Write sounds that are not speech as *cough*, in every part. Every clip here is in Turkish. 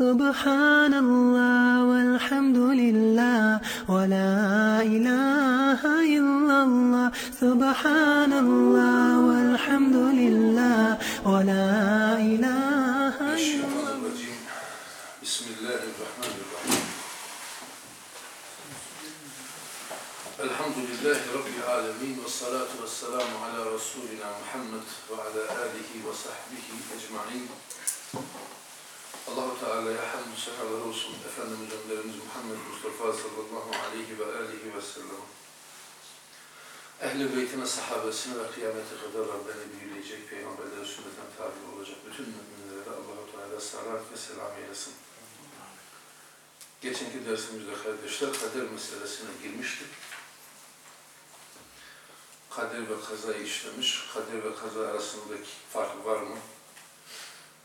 سبحان الله والحمد لله ولا إله إلا الله. سبحان الله والحمد لله ولا إله إلا الرجيم بسم الله الرحمن الرحيم. الحمد لله رب العالمين والصلاة والسلام على رسولنا محمد وعلى آله وصحبه أجمعين. Allahu Teala'ya hamdü sehalar olsun. Efendimiz Önderimiz Muhammed Mustafa sallallahu aleyhi ve aleyhi ve sellem. Ehl-i Beytine, sahabesine ve kıyamete kadar Rabbini büyüleyecek, peygamberlere sünneten tabi olacak bütün müminlere Allah-u Teala salat ve selam eylesin. Geçenki dersimizde kardeşler kader meselesine girmiştik. Kader ve kazayı işlemiş. Kader ve kaza arasındaki fark var mı?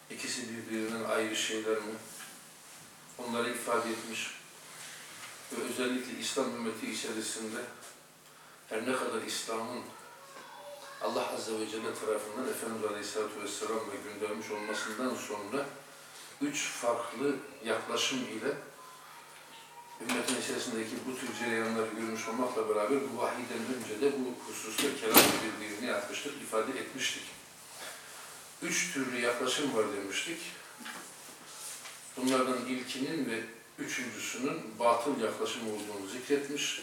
İkisi birbirinden ayrı şeyler mi? Onları ifade etmiş. Ve özellikle İslam ümmeti içerisinde her ne kadar İslam'ın Allah Azze ve Celle tarafından Efendimiz Aleyhisselatü Vesselam'la göndermiş olmasından sonra üç farklı yaklaşım ile ümmetin içerisindeki bu tür cereyanları görmüş olmakla beraber bu vahiyden önce de bu hususta kelam edildiğini yapmıştık, ifade etmiştik. Üç türlü yaklaşım var demiştik. Bunlardan ilkinin ve üçüncüsünün batıl yaklaşım olduğunu zikretmiş.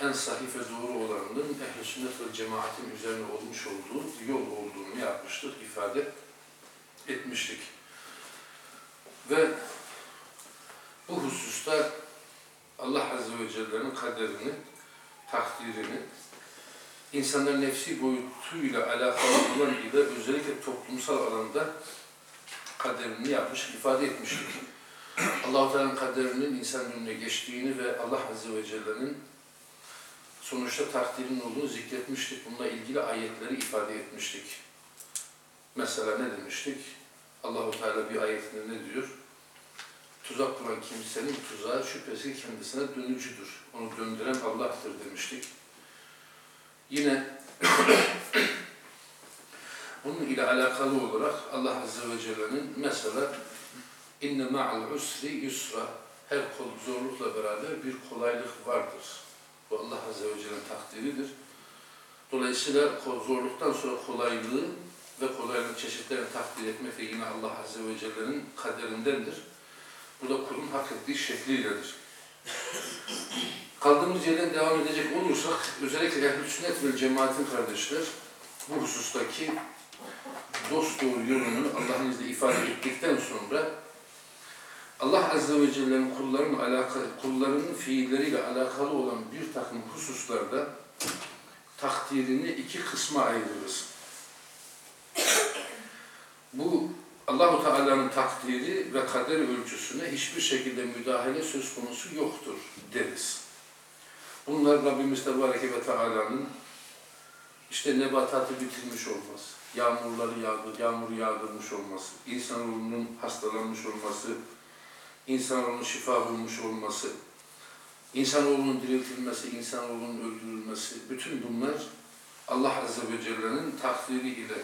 En sahih ve doğru olanının ehl-i sünnet ve cemaatin üzerine olmuş olduğu yol olduğunu yapmıştık, ifade etmiştik. Ve bu hususta Allah Azze ve Celle'nin kaderini, takdirini, insanların nefsi boyutuyla alakalı olan ile özellikle toplumsal alanda kaderini yapmış, ifade etmiştik. Allah-u Teala'nın kaderinin insanın önüne geçtiğini ve Allah Azze ve Celle'nin sonuçta takdirinin olduğunu zikretmiştik. Bununla ilgili ayetleri ifade etmiştik. Mesela ne demiştik? Allah-u Teala bir ayetinde ne diyor? Tuzak kuran kimsenin tuzağı şüphesiz kendisine dönücüdür. Onu döndüren Allah'tır demiştik. Yine *coughs* bunun ile alakalı olarak Allah Azze ve Celle'nin mesela inne ma'al usri yusra her kol zorlukla beraber bir kolaylık vardır. Bu Allah Azze ve Celle'nin takdiridir. Dolayısıyla zorluktan sonra kolaylığı ve kolaylık çeşitlerini takdir etmek de yine Allah Azze ve Celle'nin kaderindendir. Bu da kulun hak ettiği şekliyledir. Kaldığımız yerden devam edecek olursak, özellikle ehl Sünnet ve Cemaat'in kardeşler, bu husustaki dost doğru yönünü Allah'ın izniyle ifade ettikten sonra Allah Azze ve Celle'nin kullarının, alakalı, kullarının fiilleriyle alakalı olan bir takım hususlarda takdirini iki kısma ayırırız. Bu Allahu Teala'nın takdiri ve kader ölçüsüne hiçbir şekilde müdahale söz konusu yoktur deriz. Bunlar Rabbimiz Tebareke ve Teala'nın işte nebatatı bitirmiş olması, yağmurları yağdır, yağmur yağdırmış olması, insanoğlunun hastalanmış olması, insanoğlunun şifa bulmuş olması, insanoğlunun diriltilmesi, insanoğlunun öldürülmesi, bütün bunlar Allah Azze ve Celle'nin takdiri ile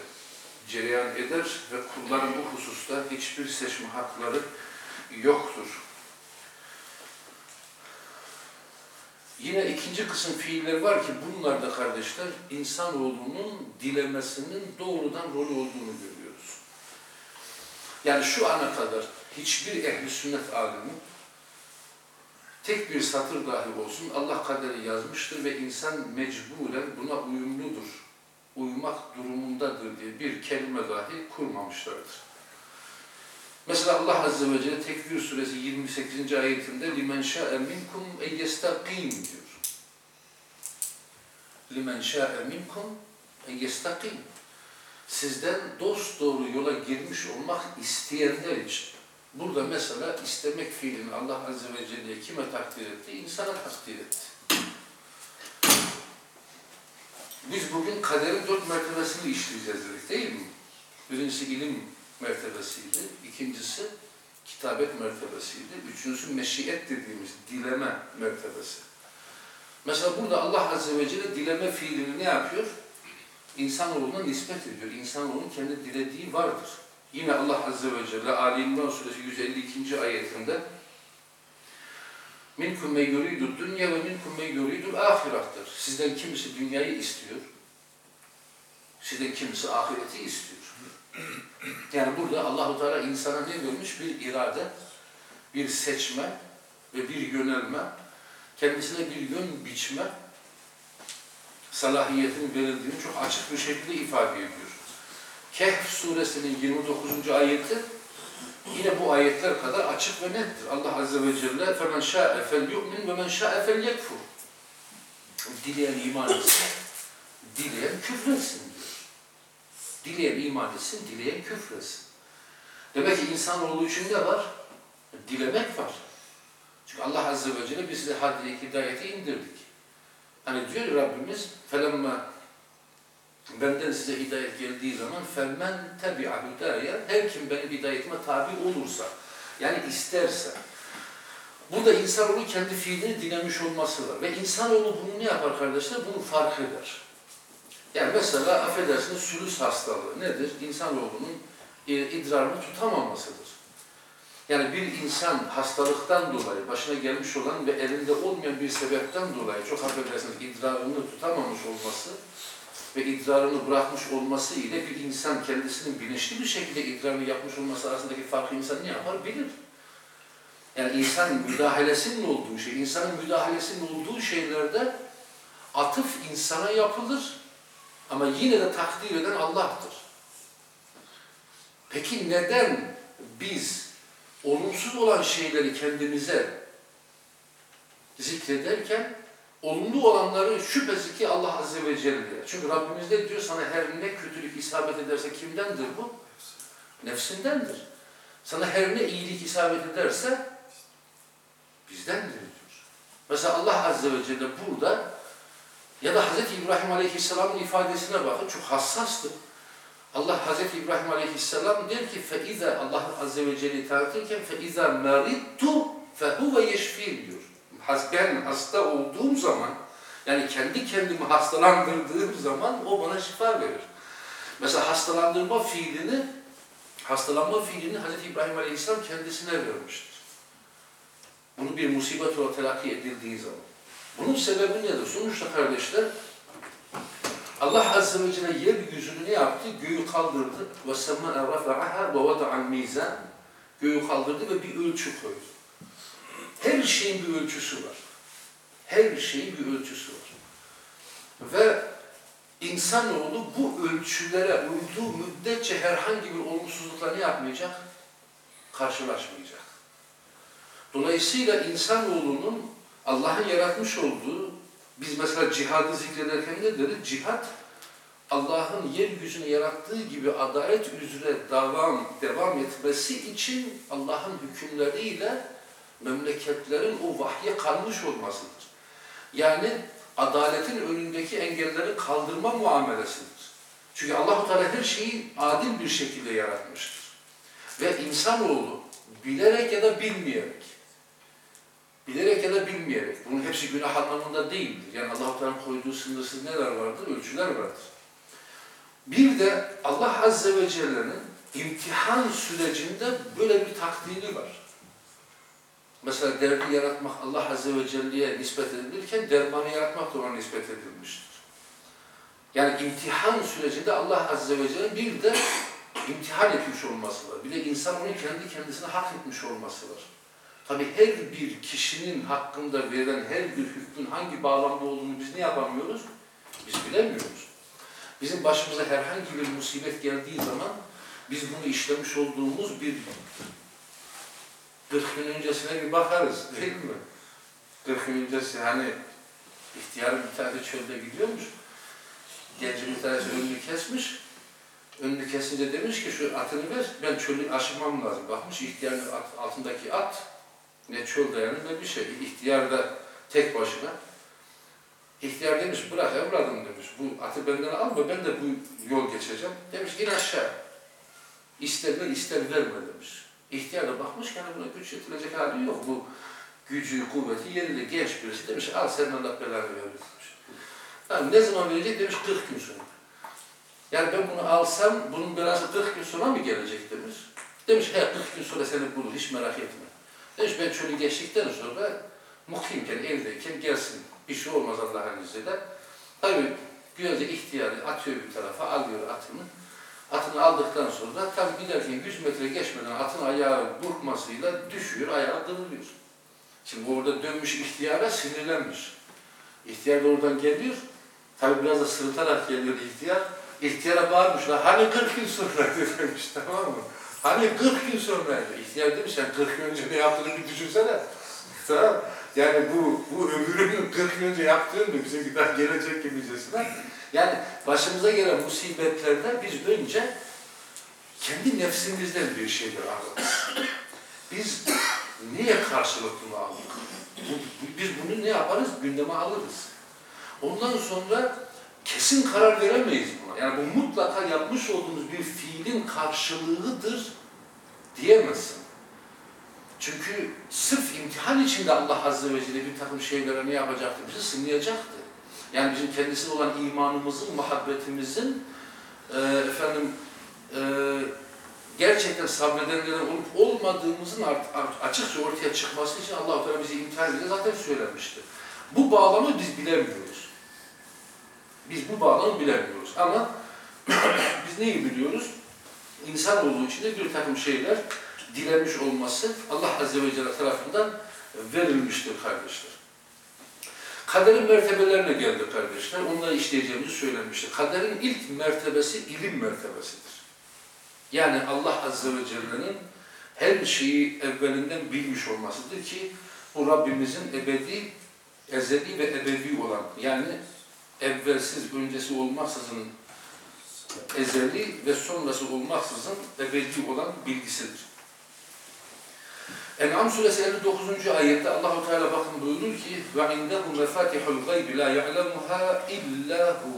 cereyan eder ve kulların bu hususta hiçbir seçme hakları yoktur. Yine ikinci kısım fiiller var ki bunlar da kardeşler insanoğlunun dilemesinin doğrudan rolü olduğunu görüyoruz. Yani şu ana kadar hiçbir ehli sünnet alimi tek bir satır dahi olsun Allah kaderi yazmıştır ve insan mecburen buna uyumludur uymak durumundadır diye bir kelime dahi kurmamışlardır. Mesela Allah Azze ve Celle Tekvir Suresi 28. ayetinde لِمَنْ شَاءَ مِنْكُمْ اَنْ يَسْتَقِيمْ diyor. لِمَنْ شَاءَ مِنْكُمْ اَنْ يَسْتَقِيمْ Sizden dost doğru yola girmiş olmak isteyenler için. Burada mesela istemek fiilini Allah Azze ve Celle kime takdir etti? İnsana takdir etti. Biz bugün kaderin dört mertebesini işleyeceğiz dedik değil mi? Birincisi ilim mertebesiydi, ikincisi kitabet mertebesiydi, üçüncüsü meşiyet dediğimiz dileme mertebesi. Mesela burada Allah Azze ve Celle dileme fiilini ne yapıyor? İnsanoğluna nispet ediyor. İnsanoğlunun kendi dilediği vardır. Yine Allah Azze ve Celle Ali İmran Suresi 152. ayetinde Minkum me yuridu dünya ve minkum me yuridu ahirattır. Sizden kimisi dünyayı istiyor. Sizden kimisi ahireti istiyor. Yani burada Allahu Teala insana ne vermiş? Bir irade, bir seçme ve bir yönelme, kendisine bir yön biçme salahiyetinin verildiğini çok açık bir şekilde ifade ediyor. Kehf suresinin 29. ayeti yine bu ayetler kadar açık ve nettir. Allah Azze ve Celle فَمَنْ شَاءَ فَلْيُؤْمِنْ وَمَنْ شَاءَ فَلْيَكْفُرْ Dileyen iman etsin, dileyen küfretsin diyor. Dileyen iman etsin, dileyen küfretsin. Demek ki insanoğlu için ne var? Dilemek var. Çünkü Allah Azze ve Celle biz de haddi hidayeti indirdik. Hani diyor ya Rabbimiz فَلَمَّا benden size hidayet geldiği zaman فَمَنْ تَبِعَ hidayet her kim benim hidayetime tabi olursa yani isterse burada insanoğlu kendi fiilini dilemiş olması var ve insanoğlu bunu ne yapar kardeşler? Bunu fark eder. Yani mesela affedersiniz sülüs hastalığı nedir? İnsanoğlunun e, idrarını tutamamasıdır. Yani bir insan hastalıktan dolayı başına gelmiş olan ve elinde olmayan bir sebepten dolayı çok affedersiniz idrarını tutamamış olması ve idrarını bırakmış olması ile bir insan kendisinin bilinçli bir şekilde idrarını yapmış olması arasındaki farkı insan ne yapar? Bilir. Yani insan müdahalesinin olduğu şey, insanın müdahalesinin olduğu şeylerde atıf insana yapılır ama yine de takdir eden Allah'tır. Peki neden biz olumsuz olan şeyleri kendimize zikrederken olumlu olanları şüphesiz ki Allah Azze ve Celle. Çünkü Rabbimiz ne diyor? Sana her ne kötülük isabet ederse kimdendir bu? Nefsindendir. Sana her ne iyilik isabet ederse bizdendir diyor. Mesela Allah Azze ve Celle burada ya da Hz. İbrahim Aleyhisselam'ın ifadesine bakın çok hassastır. Allah Hz. İbrahim Aleyhisselam der ki فَاِذَا Allah Azze ve Celle'yi tanıtırken فَاِذَا مَرِدْتُ فَهُوَ يَشْفِينَ diyor. Ben hasta olduğum zaman yani kendi kendimi hastalandırdığım zaman o bana şifa verir. Mesela hastalandırma fiilini hastalanma fiilini Hz. İbrahim Aleyhisselam kendisine vermiştir. Bunu bir musibet olarak telakki edildiği zaman. Bunun sebebi nedir? Sonuçta kardeşler Allah Azze ve Celle yeryüzünü ne yaptı? Göğü kaldırdı. Rafa'aha ve vada'al mizan. Göğü kaldırdı ve bir ölçü koydu. Her şeyin bir ölçüsü var. Her şeyin bir ölçüsü var. Ve insanoğlu bu ölçülere uyduğu müddetçe herhangi bir olumsuzlukla ne yapmayacak? Karşılaşmayacak. Dolayısıyla insanoğlunun Allah'ın yaratmış olduğu, biz mesela cihadı zikrederken ne deriz? Cihad, Allah'ın yeryüzünü yarattığı gibi adalet üzere devam, devam etmesi için Allah'ın hükümleriyle memleketlerin o vahye kalmış olmasıdır. Yani adaletin önündeki engelleri kaldırma muamelesidir. Çünkü Allahu Teala her şeyi adil bir şekilde yaratmıştır. Ve insanoğlu bilerek ya da bilmeyerek bilerek ya da bilmeyerek, bunun hepsi günah anlamında değildir. Yani Allah-u Teala'nın koyduğu sınırsız neler vardır? Ölçüler vardır. Bir de Allah Azze ve Celle'nin imtihan sürecinde böyle bir takdiri var. Mesela derdi yaratmak Allah Azze ve Celle'ye nispet edilirken dermanı yaratmak da ona nispet edilmiştir. Yani imtihan sürecinde Allah Azze ve Celle bir de imtihan etmiş olması var. Bir de insan onu kendi kendisine hak etmiş olması var. Tabi her bir kişinin hakkında verilen her bir hükmün hangi bağlamda olduğunu biz ne yapamıyoruz? Biz bilemiyoruz. Bizim başımıza herhangi bir musibet geldiği zaman biz bunu işlemiş olduğumuz bir 40 gün öncesine bir bakarız değil mi? 40 gün öncesi hani ihtiyarın bir tane çölde gidiyormuş. Gencin bir tanesi önünü kesmiş. Önünü kesince demiş ki şu atını ver ben çölü aşmam lazım. Bakmış ihtiyarın altındaki at ne çöl dayanır ne bir şey. İhtiyar da tek başına. İhtiyar demiş bırak evladım demiş. Bu atı benden alma ben de bu yol geçeceğim. Demiş in aşağı. İster ver ister verme demiş. İhtiyar da bakmış yani buna güç yetilecek hali yok. Bu gücü, kuvveti yerinde genç birisi demiş al sen Allah belanı verir demiş. Tamam ne zaman verecek demiş 40 gün sonra. Yani ben bunu alsam bunun belası 40 gün sonra mı gelecek demiş. Demiş he 40 gün sonra seni bulur hiç merak etme. Demiş ben çölü geçtikten sonra mukimken evdeyken gelsin. Bir şey olmaz Allah'ın izniyle. Tabii güzelce ihtiyarı atıyor bir tarafa alıyor atını. Atını aldıktan sonra tabii giderken 100 metre geçmeden atın ayağı burkmasıyla düşüyor, ayağı kırılıyor. Şimdi orada dönmüş ihtiyara sinirlenmiş. İhtiyar da oradan geliyor. Tabii biraz da sırıtarak geliyor ihtiyar. İhtiyara bağırmışlar. Hani 40 gün sonra *laughs* demiş tamam mı? Hani 40 gün sonraydı. İhtiyar demiş sen 40 gün önce ne yaptığını bir düşünsene. Tamam Yani bu, bu ömrünün 40 gün önce yaptığını bize daha gelecek gibicesine. Yani başımıza gelen musibetlerden biz önce kendi nefsimizden bir şeyler ararız. Biz niye karşılık bunu aldık? Biz bunu ne yaparız? Gündeme alırız. Ondan sonra kesin karar veremeyiz buna. Yani bu mutlaka yapmış olduğumuz bir fiilin karşılığıdır diyemezsin. Çünkü sırf imtihan içinde Allah Azze ve Celle bir takım şeylere ne yapacaktı? Bizi sınayacaktı. Yani bizim kendisine olan imanımızın, muhabbetimizin e, efendim e, gerçekten sabredenlerden olup olmadığımızın art, art- açıkça ortaya çıkması için Allah-u Teala bizi imtihan edildi zaten söylemişti. Bu bağlamı biz bilemiyoruz. Biz bu bağlamı bilemiyoruz ama *clears throat* biz neyi biliyoruz? İnsan olduğu için de bir takım şeyler dilenmiş olması Allah Azze ve Celle tarafından verilmiştir kardeşler. Kaderin mertebelerine geldi kardeşler. Onları işleyeceğimizi söylemiştik. Kaderin ilk mertebesi ilim mertebesidir. Yani Allah Azze ve Celle'nin her şeyi evvelinden bilmiş olmasıdır ki bu Rabbimizin ebedi, ezeli ve ebedi olan yani evvelsiz, öncesi olmaksızın ezeli ve sonrası olmaksızın ebedi olan bilgisidir. En'am suresi 59. ayette Allahu Teala bakın buyurur ki ve indehu mefatihul gaybi la ya'lemuha illa hu.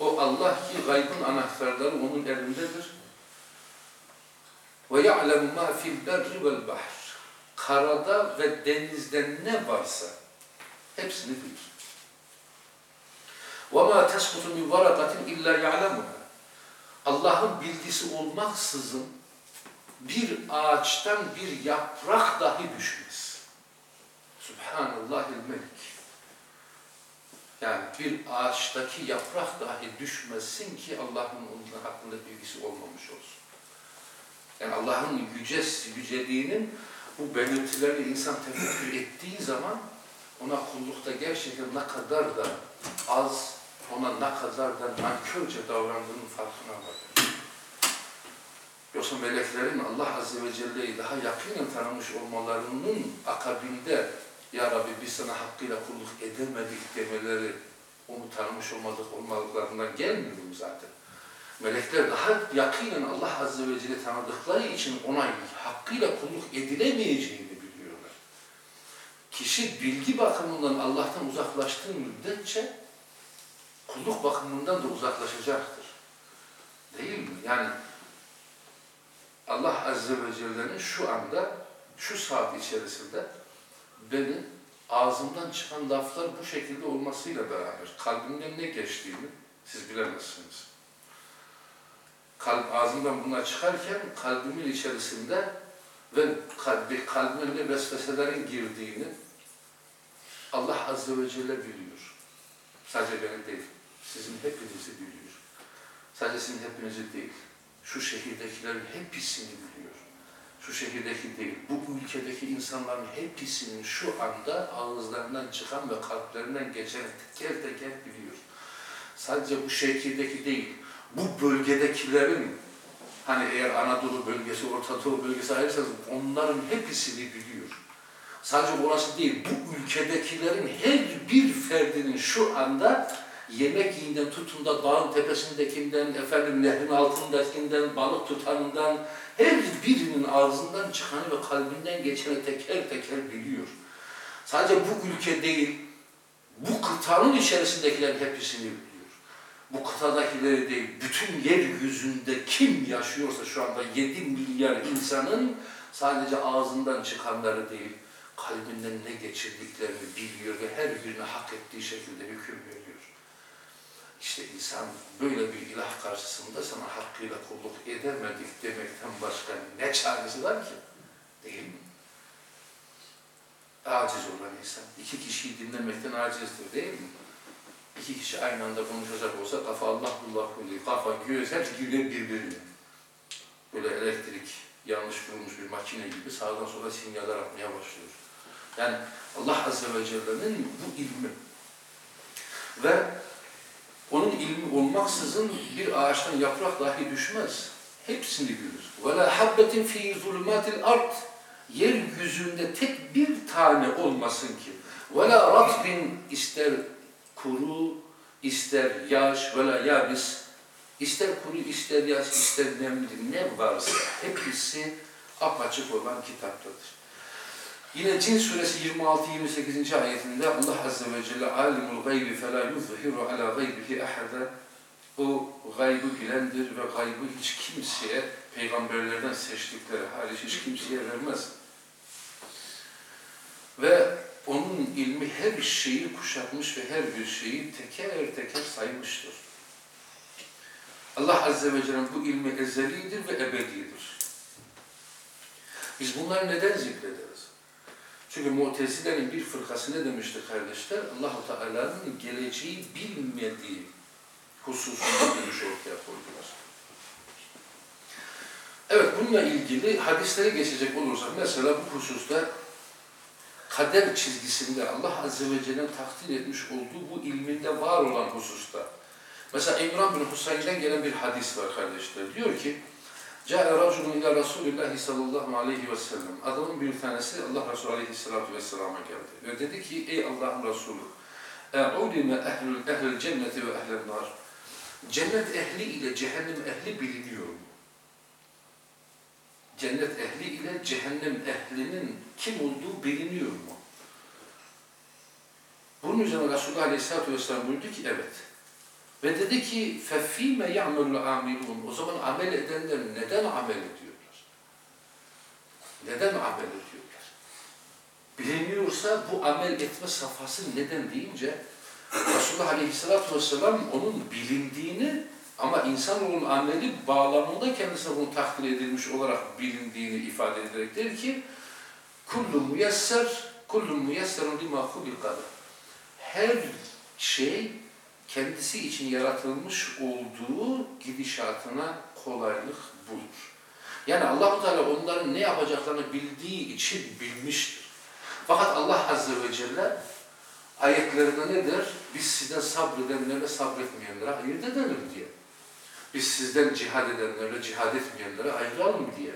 O Allah ki gaybın anahtarları onun elindedir. Ve ya'lemu ma fil berri vel bahr. Karada ve denizde ne varsa hepsini bilir. Ma teskutu min varakatin illa ya'lemuha. Allah'ın bilgisi olmaksızın bir ağaçtan bir yaprak dahi düşmez. Subhanallahil melik. Yani bir ağaçtaki yaprak dahi düşmesin ki Allah'ın onun hakkında bilgisi olmamış olsun. Yani Allah'ın yüce, yüceliğinin bu belirtilerini insan tefekkür ettiği zaman ona kullukta gerçekten ne kadar da az, ona ne kadar da nankörce davrandığının farkına varır. Yoksa meleklerin Allah Azze ve Celle'yi daha yakinen tanımış olmalarının akabinde Ya Rabbi biz sana hakkıyla kulluk edemedik demeleri onu tanımış olmadık olmadıklarından gelmiyor mu zaten? Melekler daha yakinen Allah Azze ve Celle tanıdıkları için ona hakkıyla kulluk edilemeyeceğini biliyorlar. Kişi bilgi bakımından Allah'tan uzaklaştığı müddetçe kulluk bakımından da uzaklaşacaktır. Değil mi? Yani Allah Azze ve Celle'nin şu anda, şu saat içerisinde beni ağzımdan çıkan laflar bu şekilde olmasıyla beraber kalbimden ne geçtiğini siz bilemezsiniz. Kalp, ağzımdan bunlar çıkarken kalbimin içerisinde ve kalbi, kalbime ne vesveselerin girdiğini Allah Azze ve Celle biliyor. Sadece beni değil, sizin hepinizi biliyor. Sadece sizin hepinizi değil şu şehirdekilerin hepsini biliyor. Şu şehirdeki değil, bu ülkedeki insanların hepsinin şu anda ağızlarından çıkan ve kalplerinden geçen teker teker biliyor. Sadece bu şehirdeki değil, bu bölgedekilerin, hani eğer Anadolu bölgesi, Orta Doğu bölgesi ayırırsanız onların hepsini biliyor. Sadece orası değil, bu ülkedekilerin her bir ferdinin şu anda yemek yiyinden tutun da dağın tepesindekinden, efendim nehrin altındakinden, balık tutanından, her birinin ağzından çıkanı ve kalbinden geçeni teker teker biliyor. Sadece bu ülke değil, bu kıtanın içerisindekilerin hepsini biliyor. Bu kıtadakileri değil, bütün yeryüzünde kim yaşıyorsa şu anda 7 milyar insanın sadece ağzından çıkanları değil, kalbinden ne geçirdiklerini biliyor ve her birine hak ettiği şekilde hüküm veriyor. İşte insan böyle bir ilah karşısında sana hakkıyla kulluk edemedik demekten başka ne çaresi var ki? Değil mi? Aciz olan insan. iki kişiyi dinlemekten acizdir değil mi? İki kişi aynı anda konuşacak olsa kafa Allah Allah kafa göz hepsi güler birbirine. Böyle elektrik yanlış kurulmuş bir makine gibi sağdan sola sinyaller atmaya başlıyor. Yani Allah Azze ve Celle'nin bu ilmi ve onun ilmi olmaksızın bir ağaçtan yaprak dahi düşmez. Hepsini bilir. وَلَا حَبَّةٍ ف۪ي ظُلُمَاتِ الْاَرْضِ Yeryüzünde tek bir tane olmasın ki. وَلَا رَطْبٍ ister kuru, ister yaş, vela yabis, ister kuru, ister yaş, ister nemli, ne varsa hepsi apaçık olan kitaptadır. Yine Cin suresi 26-28. ayetinde Allah Azze ve Celle alimul gaybi fe la yuzhiru ala gaybihi ahada o gaybı bilendir ve gaybı hiç kimseye peygamberlerden seçtikleri hariç hiç kimseye vermez. Ve onun ilmi her şeyi kuşatmış ve her bir şeyi teker teker saymıştır. Allah Azze ve Celle bu ilmi ezelidir ve ebedidir. Biz bunları neden zikrederiz? Çünkü Mutezile'nin bir fırkası ne demişti kardeşler? Allahu Teala'nın geleceği bilmediği hususunda görüş ortaya koydular. Evet, bununla ilgili hadislere geçecek olursak, mesela bu hususta kader çizgisinde Allah Azze ve Celle'nin takdir etmiş olduğu bu ilminde var olan hususta. Mesela İmran bin Husayn'den gelen bir hadis var kardeşler. Diyor ki, Câe racunun ila Resulullah sallallahu aleyhi ve sellem. Adamın bir tanesi Allah Resulü aleyhissalatu vesselama geldi. Ve dedi ki, ey Allah'ın Resulü, e'udime ehlül, ehlül cenneti ve ehlül nar. Cennet ehli ile cehennem ehli biliniyor mu? Cennet ehli ile cehennem ehlinin kim olduğu biliniyor mu? Bunun üzerine Resulullah Aleyhisselatü Vesselam buyurdu ki evet. Ve dedi ki fefime ya'melul amilun. O zaman amel edenler neden amel ediyorlar? Neden amel ediyorlar? Biliniyorsa bu amel etme safhası neden deyince Resulullah Aleyhisselatü Vesselam onun bilindiğini ama insanoğlunun ameli bağlamında kendisine bunu takdir edilmiş olarak bilindiğini ifade ederek der ki kullu müyesser kullu müyesserun lima hubilkada her şey kendisi için yaratılmış olduğu gidişatına kolaylık bulur. Yani Allahu Teala onların ne yapacaklarını bildiği için bilmiştir. Fakat Allah Azze ve Celle ayetlerinde ne der? Biz sizden sabredenlerle sabretmeyenlere ayırt edelim diye. Biz sizden cihad edenlerle cihad etmeyenlere ayıralım diye.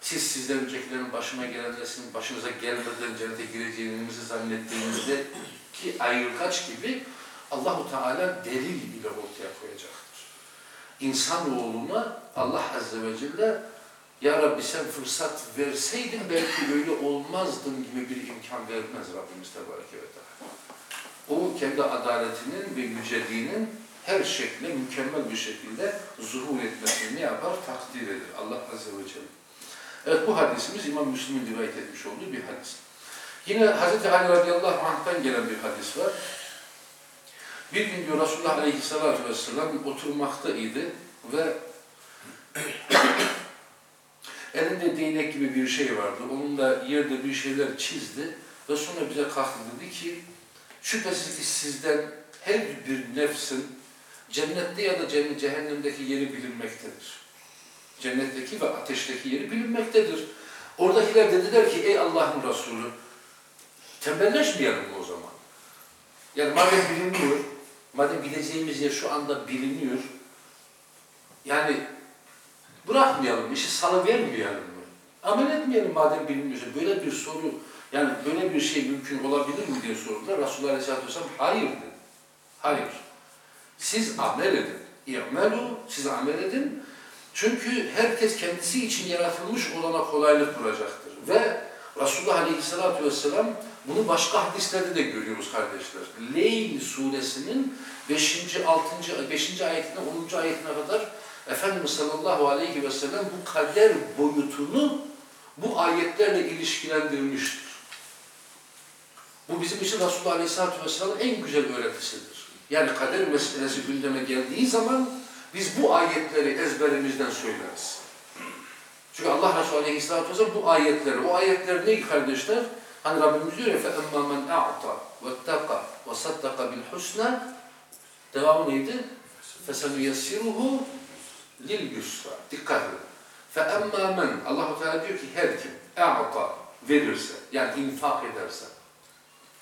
Siz sizden öncekilerin başına gelenler sizin başınıza gelmeden cennete gireceğinizi zannettiğinizde ki ayrılkaç gibi Allahu Teala delil ile ortaya koyacaktır. İnsanoğluna Allah Azze ve Celle Ya Rabbi sen fırsat verseydin belki böyle olmazdın gibi bir imkan vermez Rabbimiz Tebareke ve. O kendi adaletinin ve yüceliğinin her şekilde mükemmel bir şekilde zuhur etmesini ne yapar? Takdir eder Allah Azze ve Celle. Evet bu hadisimiz İmam Müslim'in rivayet etmiş olduğu bir hadis. Yine Hz. Ali radıyallahu anh'tan gelen bir hadis var. Bir gün diyor Resulullah aleyhissalatü vesselam oturmaktaydı ve *coughs* elinde değnek gibi bir şey vardı. Onunla yerde bir şeyler çizdi ve sonra bize kalktı dedi ki şüphesiz ki sizden her bir nefsin cennette ya da cehennemdeki yeri bilinmektedir. Cennetteki ve ateşteki yeri bilinmektedir. Oradakiler dediler ki ey Allah'ın Resulü tembelleşmeyelim o zaman? Yani madem biliniyor, madem gideceğimiz yer şu anda biliniyor, yani bırakmayalım, işi salıvermeyelim? Amel etmeyelim madem biliniyorsa. Böyle bir soru, yani böyle bir şey mümkün olabilir mi diye sordular. Resulullah Aleyhisselatü Vesselam hayır dedi. Hayır. Siz amel edin. İ'melu, siz amel edin. Çünkü herkes kendisi için yaratılmış olana kolaylık bulacaktır. Ve Resulullah Aleyhisselatü Vesselam bunu başka hadislerde de görüyoruz kardeşler. Leyl suresinin 5. 6. 5. ayetine 10. ayetine kadar Efendimiz sallallahu aleyhi ve sellem bu kader boyutunu bu ayetlerle ilişkilendirmiştir. Bu bizim için Resulullah aleyhisselatü vesselamın en güzel öğretisidir. Yani kader meselesi gündeme geldiği zaman biz bu ayetleri ezberimizden söyleriz. Çünkü Allah Resulü Aleyhisselatü Vesselam bu ayetleri, o ayetler ne kardeşler? Hani Rabbimiz diyor ya فَاَمَّا مَنْ اَعْطَى وَاتَّقَى وَصَدَّقَ بِالْحُسْنَى Devamı neydi? فَسَنُيَسِّرُهُ لِلْيُسْرَى Dikkat edin. فَاَمَّا مَنْ allah Teala diyor ki her kim اَعْطَى verirse yani infak ederse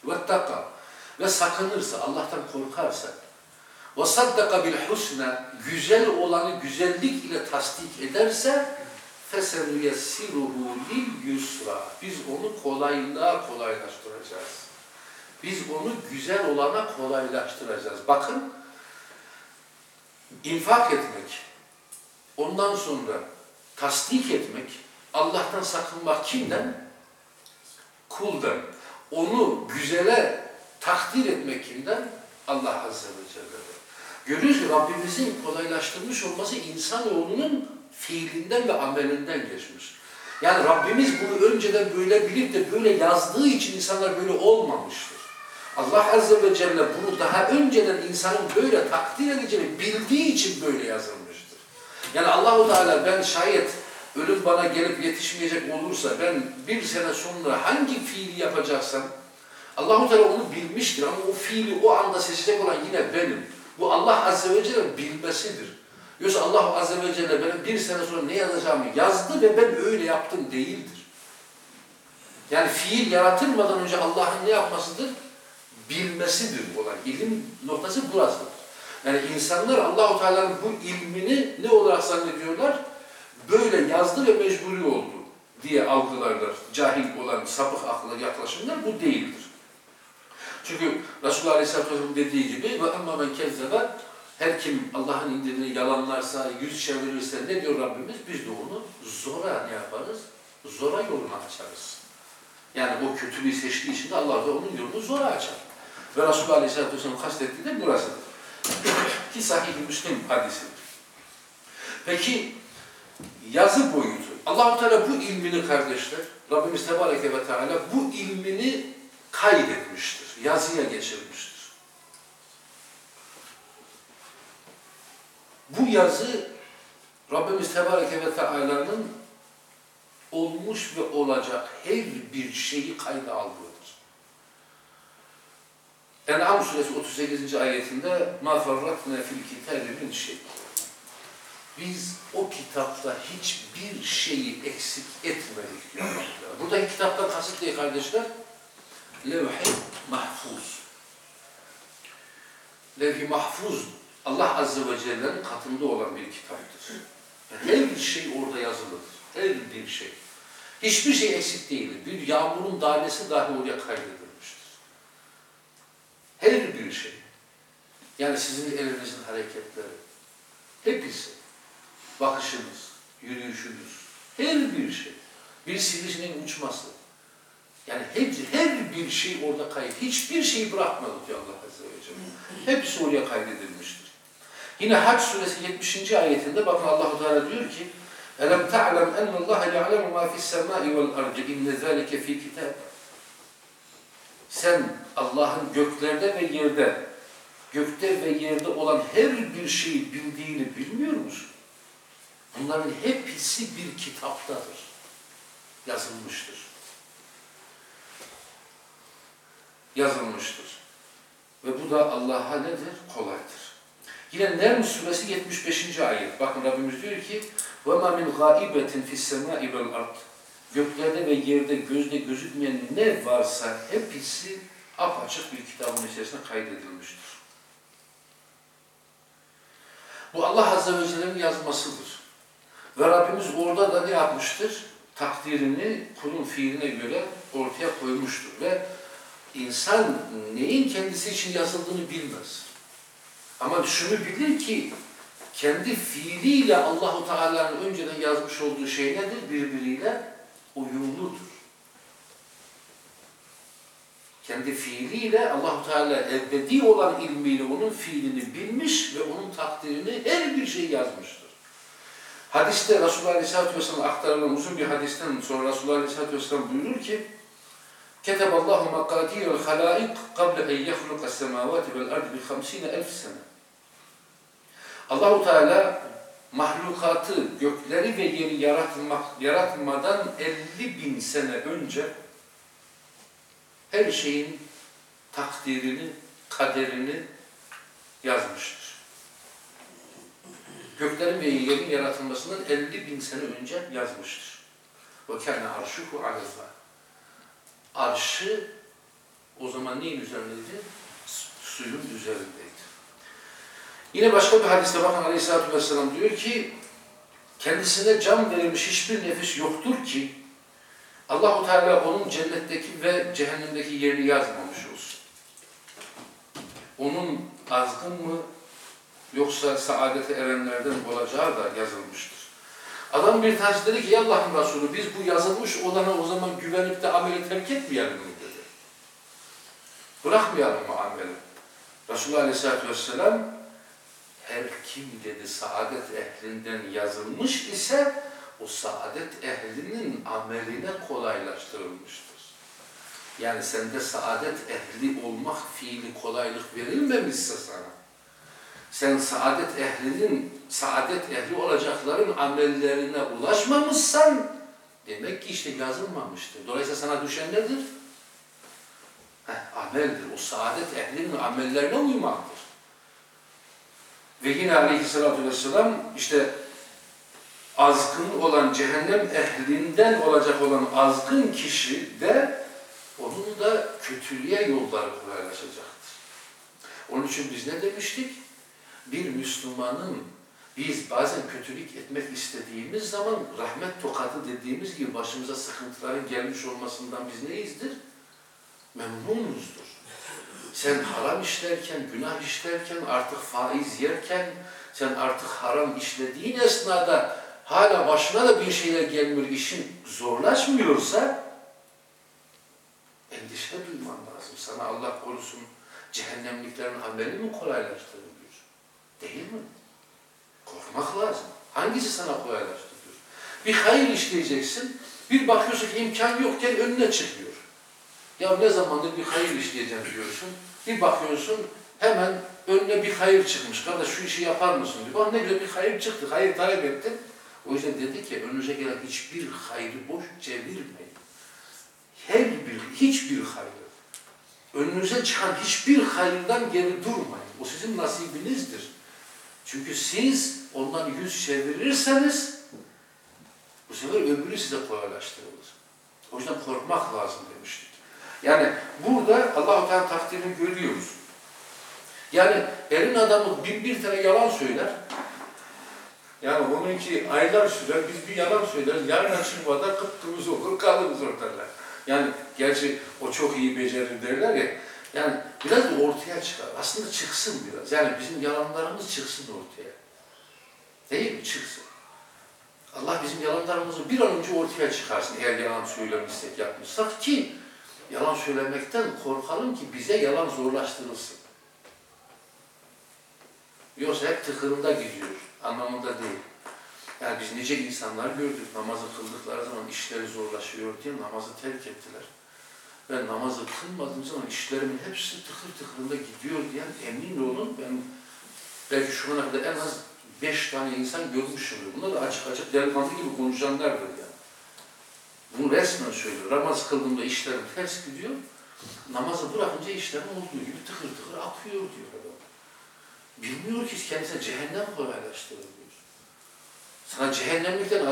وَاتَّقَى ve sakınırsa, Allah'tan korkarsa وَصَدَّقَ بِالْحُسْنَى güzel olanı güzellik ile tasdik ederse فَسَنُيَسِّرُهُ yusra. Biz onu kolaylığa kolaylaştıracağız. Biz onu güzel olana kolaylaştıracağız. Bakın, infak etmek, ondan sonra tasdik etmek, Allah'tan sakınmak kimden? Kuldan. Onu güzele takdir etmek kimden? Allah Azze ve Celle'den. Görüyoruz ki Rabbimizin kolaylaştırmış olması insanoğlunun fiilinden ve amelinden geçmiş. Yani Rabbimiz bunu önceden böyle bilip de böyle yazdığı için insanlar böyle olmamıştır. Allah Azze ve Celle bunu daha önceden insanın böyle takdir edeceğini bildiği için böyle yazılmıştır. Yani Allahu Teala ben şayet ölüm bana gelip yetişmeyecek olursa ben bir sene sonra hangi fiili yapacaksam Allahu Teala onu bilmiştir ama o fiili o anda seçecek olan yine benim. Bu Allah Azze ve Celle bilmesidir. Yoksa Allah Azze ve Celle benim bir sene sonra ne yazacağımı yazdı ve ben öyle yaptım değildir. Yani fiil yaratılmadan önce Allah'ın ne yapmasıdır? Bilmesidir olan. İlim noktası burasıdır. Yani insanlar Allahu Teala'nın bu ilmini ne olarak zannediyorlar? Böyle yazdı ve mecburi oldu diye algılarlar. Cahil olan sapık akla yaklaşımlar bu değildir. Çünkü Resulullah Aleyhisselatü Vesselam dediği gibi ve emma men kezzebe her kim Allah'ın indirdiğini yalanlarsa, yüz çevirirse ne diyor Rabbimiz? Biz de onu zora ne yaparız? Zora yolunu açarız. Yani o kötülüğü seçtiği için de Allah da onun yolunu zora açar. Ve Resulullah Aleyhisselatü Vesselam kastettiği de burasıdır. *coughs* Ki sahih-i Müslim hadisidir. Peki yazı boyutu. Allah-u Teala bu ilmini kardeşler, Rabbimiz Tebareke ve Teala bu ilmini kaydetmiştir, yazıya geçirmiştir. Bu yazı Rabbimiz Tebareke ve Teala'nın olmuş ve olacak her bir şeyi kayda aldığıdır. En'am suresi 38. ayetinde مَا فَرَّقْنَا فِي الْكِتَابِ مِنْ şey. Biz o kitapta hiçbir şeyi eksik etmedik diyor Allah. Buradaki kitaptan kasıt ne kardeşler? Levh-i mahfuz. Levh-i mahfuz Allah Azze ve Celle'nin katında olan bir kitaptır. Yani her bir şey orada yazılıdır. Her bir şey. Hiçbir şey eksik değildir. Bir yağmurun tanesi dahi oraya kaydedilmiştir. Her bir şey. Yani sizin elinizin hareketleri. Hepsi. Bakışınız, yürüyüşünüz. Her bir şey. Bir sivrisineğin uçması. Yani hepsi, her bir şey orada kayıt. Hiçbir şey bırakmadı diyor Allah Azze ve Celle. Hepsi oraya kaydedilmiştir. Yine Hac suresi 70. ayetinde bakın Allah Teala diyor ki: "Elem ta'lem enne Allah ya'lemu ma fi's semai vel ardı inne zalike fi kitab." Sen Allah'ın göklerde ve yerde gökte ve yerde olan her bir şeyi bildiğini bilmiyor musun? Bunların hepsi bir kitaptadır. Yazılmıştır. Yazılmıştır. Ve bu da Allah'a nedir? Kolaydır. Yine Nerm suresi 75. ayet. Bakın Rabbimiz diyor ki وَمَا مِنْ غَائِبَةٍ فِي السَّمَاءِ وَالْأَرْضِ Göklerde ve yerde gözde gözükmeyen ne varsa hepsi apaçık bir kitabın içerisinde kaydedilmiştir. Bu Allah Azze ve Celle'nin yazmasıdır. Ve Rabbimiz orada da ne yapmıştır? Takdirini kulun fiiline göre ortaya koymuştur. Ve insan neyin kendisi için yazıldığını bilmez. Ama şunu bilir ki kendi fiiliyle Allahu Teala'nın önceden yazmış olduğu şey nedir? Birbiriyle uyumludur. Kendi fiiliyle Allahu Teala ebedi olan ilmiyle onun fiilini bilmiş ve onun takdirini her bir şey yazmıştır. Hadiste Resulullah Aleyhisselatü Vesselam aktarılan uzun bir hadisten sonra Resulullah Aleyhisselatü Vesselam buyurur ki Makadirel halaik kable en yehluka semavati vel ardi bi hamsine elf sene. Allahu Teala mahlukatı, gökleri ve yeri yaratmak, yaratmadan 50 bin sene önce her şeyin takdirini, kaderini yazmıştır. Göklerin ve yerin yaratılmasından 50 bin sene önce yazmıştır. Ve kâne arşuhu aleyha. Arşı o zaman neyin üzerindeydi? Suyun üzerindeydi. Yine başka bir hadiste bakın Aleyhisselatü Vesselam diyor ki kendisine can verilmiş hiçbir nefis yoktur ki Allahu Teala onun cennetteki ve cehennemdeki yerini yazmamış olsun. Onun azgın mı yoksa saadete erenlerden olacağı da yazılmıştır. Adam bir tanesi dedi ki ya Allah'ın Resulü biz bu yazılmış olana o zaman güvenip de ameli terk etmeyelim mi dedi. Bırakmayalım mı ameli? Resulullah Aleyhisselatü Vesselam her kim dedi saadet ehlinden yazılmış ise o saadet ehlinin ameline kolaylaştırılmıştır. Yani sende saadet ehli olmak fiili kolaylık verilmemişse sana, sen saadet ehlinin, saadet ehli olacakların amellerine ulaşmamışsan, demek ki işte yazılmamıştır. Dolayısıyla sana düşen nedir? Heh, ameldir. O saadet ehlinin amellerine uymaktır. Ve yine aleyhissalatü vesselam işte azgın olan cehennem ehlinden olacak olan azgın kişi de onun da kötülüğe yolları kolaylaşacaktır. Onun için biz ne demiştik? Bir Müslümanın biz bazen kötülük etmek istediğimiz zaman rahmet tokadı dediğimiz gibi başımıza sıkıntıların gelmiş olmasından biz neyizdir? Memnunuzdur. Sen haram işlerken, günah işlerken, artık faiz yerken, sen artık haram işlediğin esnada hala başına da bir şeyler gelmiyor, işin zorlaşmıyorsa endişe duyman lazım. Sana Allah korusun cehennemliklerin ameli mi kolaylaştırılıyor? Değil mi? Korkmak lazım. Hangisi sana kolaylaştırıyor? Bir hayır işleyeceksin, bir bakıyorsun ki imkan yokken önüne çıkıyor. Ya ne zamandır bir hayır işleyeceğim diyorsun. Bir bakıyorsun hemen önüne bir hayır çıkmış. Kardeş şu işi yapar mısın diyor. Bak ne güzel bir hayır çıktı. Hayır talep ettin. O yüzden dedi ki önünüze gelen hiçbir hayrı boş çevirmeyin. Her bir, hiçbir hayrı. Önünüze çıkan hiçbir hayırdan geri durmayın. O sizin nasibinizdir. Çünkü siz ondan yüz çevirirseniz bu sefer öbürü size kolaylaştırılır. O yüzden korkmak lazım demiştik. Yani burada Allah-u Teala takdirini görüyoruz. Yani elin adamı bin bir tane yalan söyler. Yani onunki aylar sürer, biz bir yalan söyleriz, yarın açılmadan kıpkırmızı olur, kalırız ortalar. Yani gerçi o çok iyi becerir derler ya, yani biraz da ortaya çıkar. Aslında çıksın biraz. Yani bizim yalanlarımız çıksın ortaya. Değil mi? Çıksın. Allah bizim yalanlarımızı bir an önce ortaya çıkarsın eğer yalan söylemişsek, yapmışsak ki yalan söylemekten korkalım ki bize yalan zorlaştırılsın. Yoksa hep tıkırında gidiyor. Anlamında değil. Yani biz nice insanlar gördük. Namazı kıldıkları zaman işleri zorlaşıyor diye namazı terk ettiler. Ben namazı kılmadığım zaman işlerimin hepsi tıkır tıkırında gidiyor diyen emin olun ben belki şu ana kadar en az beş tane insan görmüşümdür. Bunlar da açık açık delikanlı gibi konuşanlardır yani. Bunu resmen söylüyor. Namaz kıldığımda işlerim ters gidiyor. Namazı bırakınca işlerim olduğu gibi tıkır tıkır akıyor diyor adam. Bilmiyor ki kendisine cehennem kolaylaştırılıyor. Sana cehennemlikten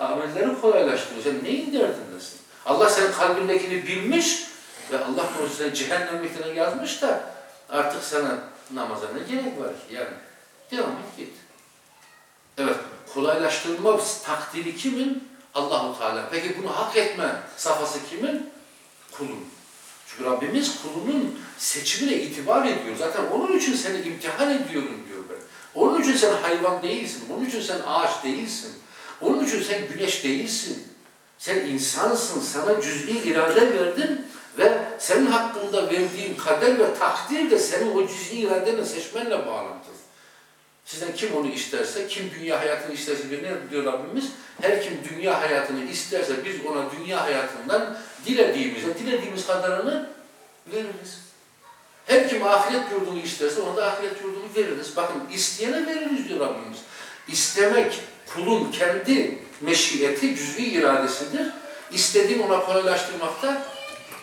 amelleri kolaylaştırıyor. Sen neyin derdindesin? Allah senin kalbindekini bilmiş ve Allah korusun seni cehennemlikten yazmış da artık sana namaza ne gerek var ki? Yani devam et git. Evet, kolaylaştırma takdiri kimin? Allahu Teala. Peki bunu hak etme safhası kimin? Kulun. Çünkü Rabbimiz kulunun seçimine itibar ediyor. Zaten onun için seni imtihan ediyorum diyor ben. Onun için sen hayvan değilsin. Onun için sen ağaç değilsin. Onun için sen güneş değilsin. Sen insansın. Sana cüz'i irade verdim ve senin hakkında verdiğim kader ve takdir de senin o cüz'i iradenle seçmenle bağlantılı. Sizden kim onu isterse, kim dünya hayatını isterse bir ne diyor Rabbimiz? Her kim dünya hayatını isterse biz ona dünya hayatından dilediğimizde, dilediğimiz kadarını veririz. Her kim ahiret yurdunu isterse ona da ahiret yurdunu veririz. Bakın isteyene veririz diyor Rabbimiz. İstemek kulun kendi meşiyeti, cüz'i iradesidir. İstediğini ona kolaylaştırmakta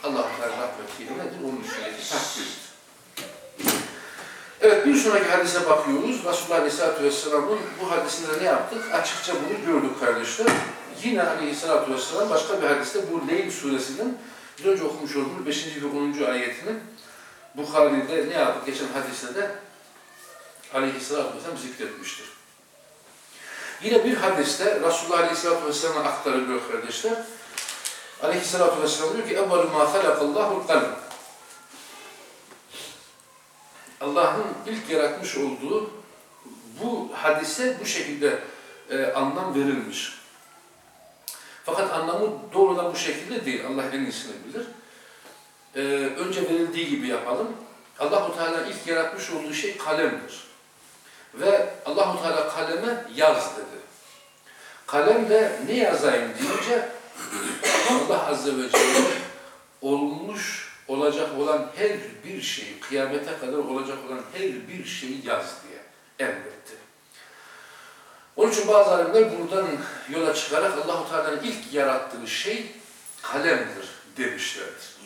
Allah-u Teala rahmetiyle nedir? Onun meşiyeti takdirdir. Evet bir sonraki hadise bakıyoruz. Resulullah Aleyhisselatü Vesselam'ın bu hadisinde ne yaptık? Açıkça bunu gördük kardeşler. Yine Aleyhisselatü Vesselam başka bir hadiste bu Leyl suresinin bir önce okumuş olduğumuz 5. ve 10. ayetinin Bukhari'de ne yaptık? Geçen hadiste de Aleyhisselatü Vesselam zikretmiştir. Yine bir hadiste Resulullah Aleyhisselatü Vesselam'a aktarılıyor kardeşler. Aleyhisselatü Vesselam diyor ki اَوَّلُ مَا خَلَقَ اللّٰهُ الْقَلْبِ Allah'ın ilk yaratmış olduğu bu hadise bu şekilde e, anlam verilmiş. Fakat anlamı doğrudan bu şekilde değil. Allah en iyisini bilir. E, önce verildiği gibi yapalım. Allahu Teala ilk yaratmış olduğu şey kalemdir. Ve Allahu Teala kaleme yaz dedi. Kalemle ne yazayım deyince Allah Azze ve Celle olmuş olacak olan her bir şeyi, kıyamete kadar olacak olan her bir şeyi yaz diye emretti. Onun için bazı alimler buradan yola çıkarak Allahu Teala'nın ilk yarattığı şey kalemdir demişlerdir.